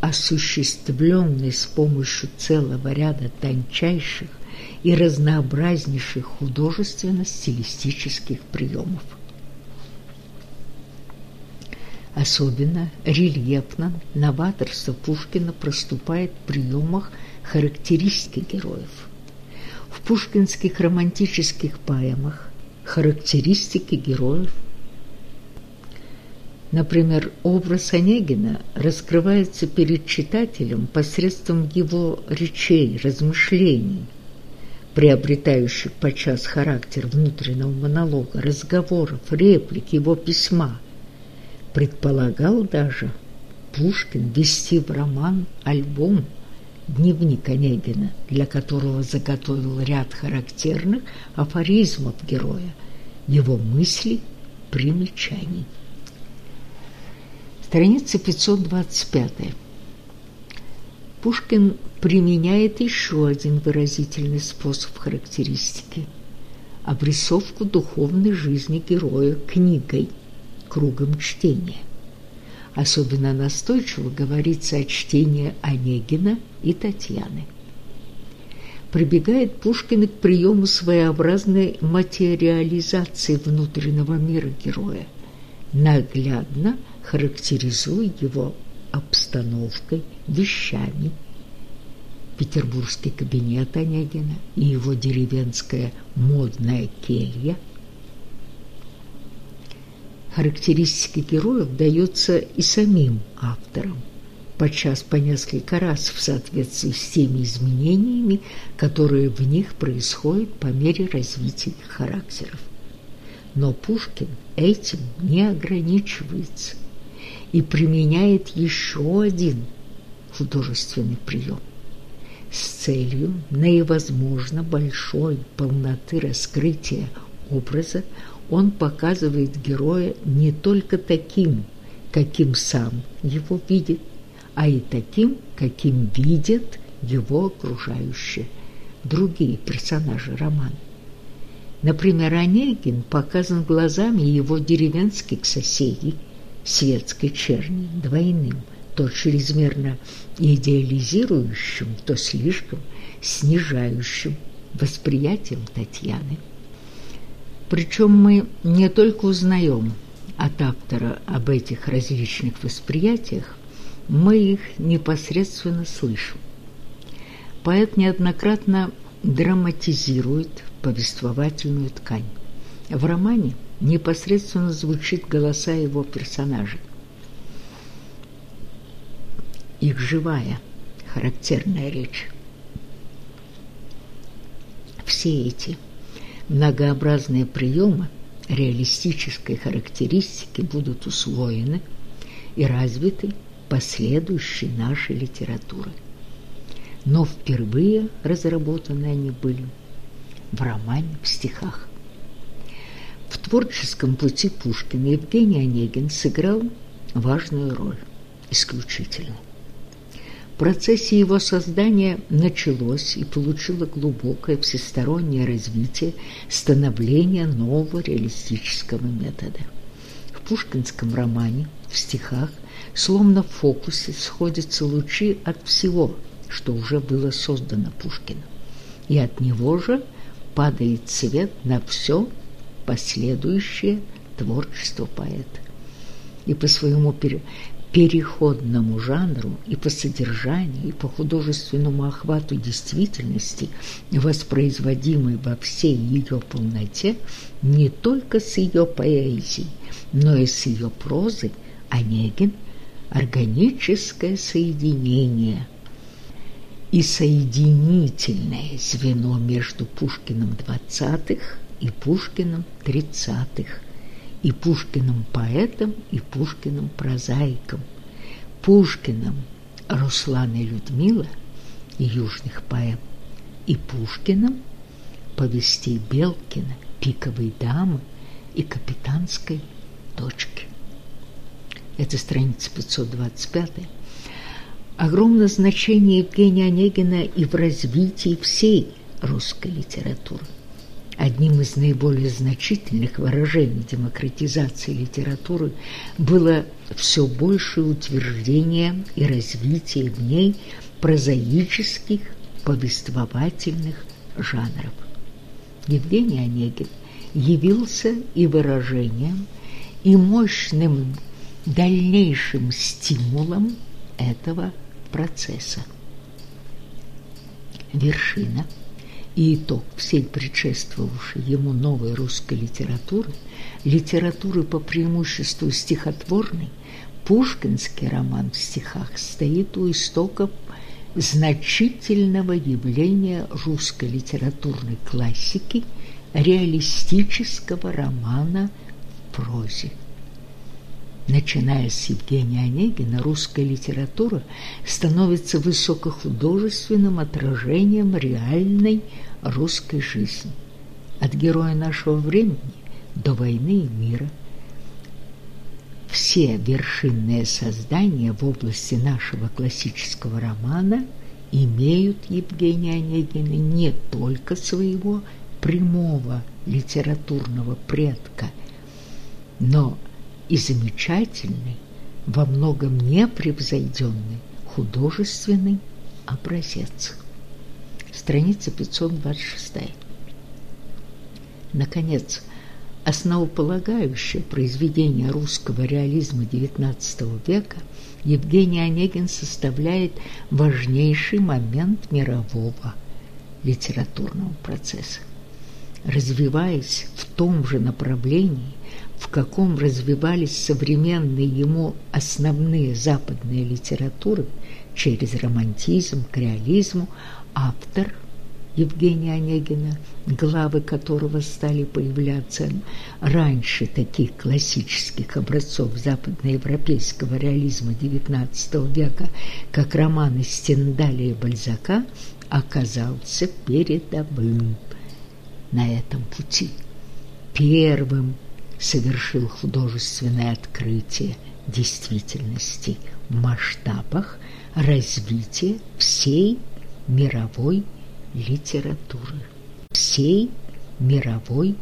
осуществленной с помощью целого ряда тончайших и разнообразнейших художественно-стилистических приемов. Особенно рельефно новаторство Пушкина проступает в приемах характеристики героев – пушкинских романтических поэмах характеристики героев Например, образ Онегина раскрывается перед читателем посредством его речей, размышлений, приобретающих подчас характер внутреннего монолога, разговоров, реплик, его письма. Предполагал даже Пушкин вести в роман альбом «Дневник Онегина», для которого заготовил ряд характерных афоризмов героя, его мыслей, примечаний. Страница 525. Пушкин применяет еще один выразительный способ характеристики – обрисовку духовной жизни героя книгой, кругом чтения. Особенно настойчиво говорится о чтении Онегина и Татьяны. Прибегает Пушкин к приему своеобразной материализации внутреннего мира героя, наглядно характеризуя его обстановкой, вещами. Петербургский кабинет Онегина и его деревенская модная келья – Характеристики героев даются и самим авторам, подчас по несколько раз в соответствии с теми изменениями, которые в них происходят по мере развития их характеров. Но Пушкин этим не ограничивается и применяет еще один художественный прием с целью наивозможно большой полноты раскрытия образа он показывает героя не только таким, каким сам его видит, а и таким, каким видят его окружающие, другие персонажи романа. Например, Онегин показан глазами его деревенских соседей, светской черни, двойным, то чрезмерно идеализирующим, то слишком снижающим восприятием Татьяны. Причем мы не только узнаем от автора об этих различных восприятиях, мы их непосредственно слышим. Поэт неоднократно драматизирует повествовательную ткань. В романе непосредственно звучит голоса его персонажей. Их живая, характерная речь. Все эти многообразные приемы реалистической характеристики будут усвоены и развиты последующей нашей литературой. Но впервые разработаны они были в романе, в стихах. В творческом пути Пушкина Евгений Онегин сыграл важную роль, исключительно. Процессе его создания началось и получило глубокое всестороннее развитие становления нового реалистического метода. В пушкинском романе, в стихах, словно в фокусе сходятся лучи от всего, что уже было создано Пушкиным, и от него же падает свет на все последующее творчество поэта. И по своему переходному жанру и по содержанию, и по художественному охвату действительности, воспроизводимой во всей ее полноте, не только с ее поэзией, но и с ее прозой, Онегин – органическое соединение. И соединительное звено между Пушкиным двадцатых и Пушкиным тридцатых и Пушкиным поэтом, и Пушкиным прозаиком, Пушкиным Руслан и Людмила и южных поэм, и Пушкиным повестей Белкина, пиковой дамы и капитанской дочки. Это страница 525. Огромное значение Евгения Онегина и в развитии всей русской литературы. Одним из наиболее значительных выражений демократизации литературы было все большее утверждение и развитие в ней прозаических повествовательных жанров. Евгений Онегин явился и выражением, и мощным дальнейшим стимулом этого процесса. Вершина – и итог всей предшествовавшей ему новой русской литературы, литературы по преимуществу стихотворной, пушкинский роман в стихах стоит у истоков значительного явления русской литературной классики реалистического романа в прозе. Начиная с Евгения Онегина, русская литература становится высокохудожественным отражением реальной русской жизни. От героя нашего времени до войны и мира все вершинные создания в области нашего классического романа имеют Евгения Онегина не только своего прямого литературного предка, но и замечательный, во многом непревзойденный художественный образец. Страница 526. Наконец, основополагающее произведение русского реализма XIX века Евгений Онегин составляет важнейший момент мирового литературного процесса. Развиваясь в том же направлении, в каком развивались современные ему основные западные литературы через романтизм к реализму, автор Евгения Онегина, главы которого стали появляться раньше таких классических образцов западноевропейского реализма XIX века, как романы Стендаля и Бальзака, оказался передовым на этом пути. Первым совершил художественное открытие действительности в масштабах развития всей мировой литературы. Всей мировой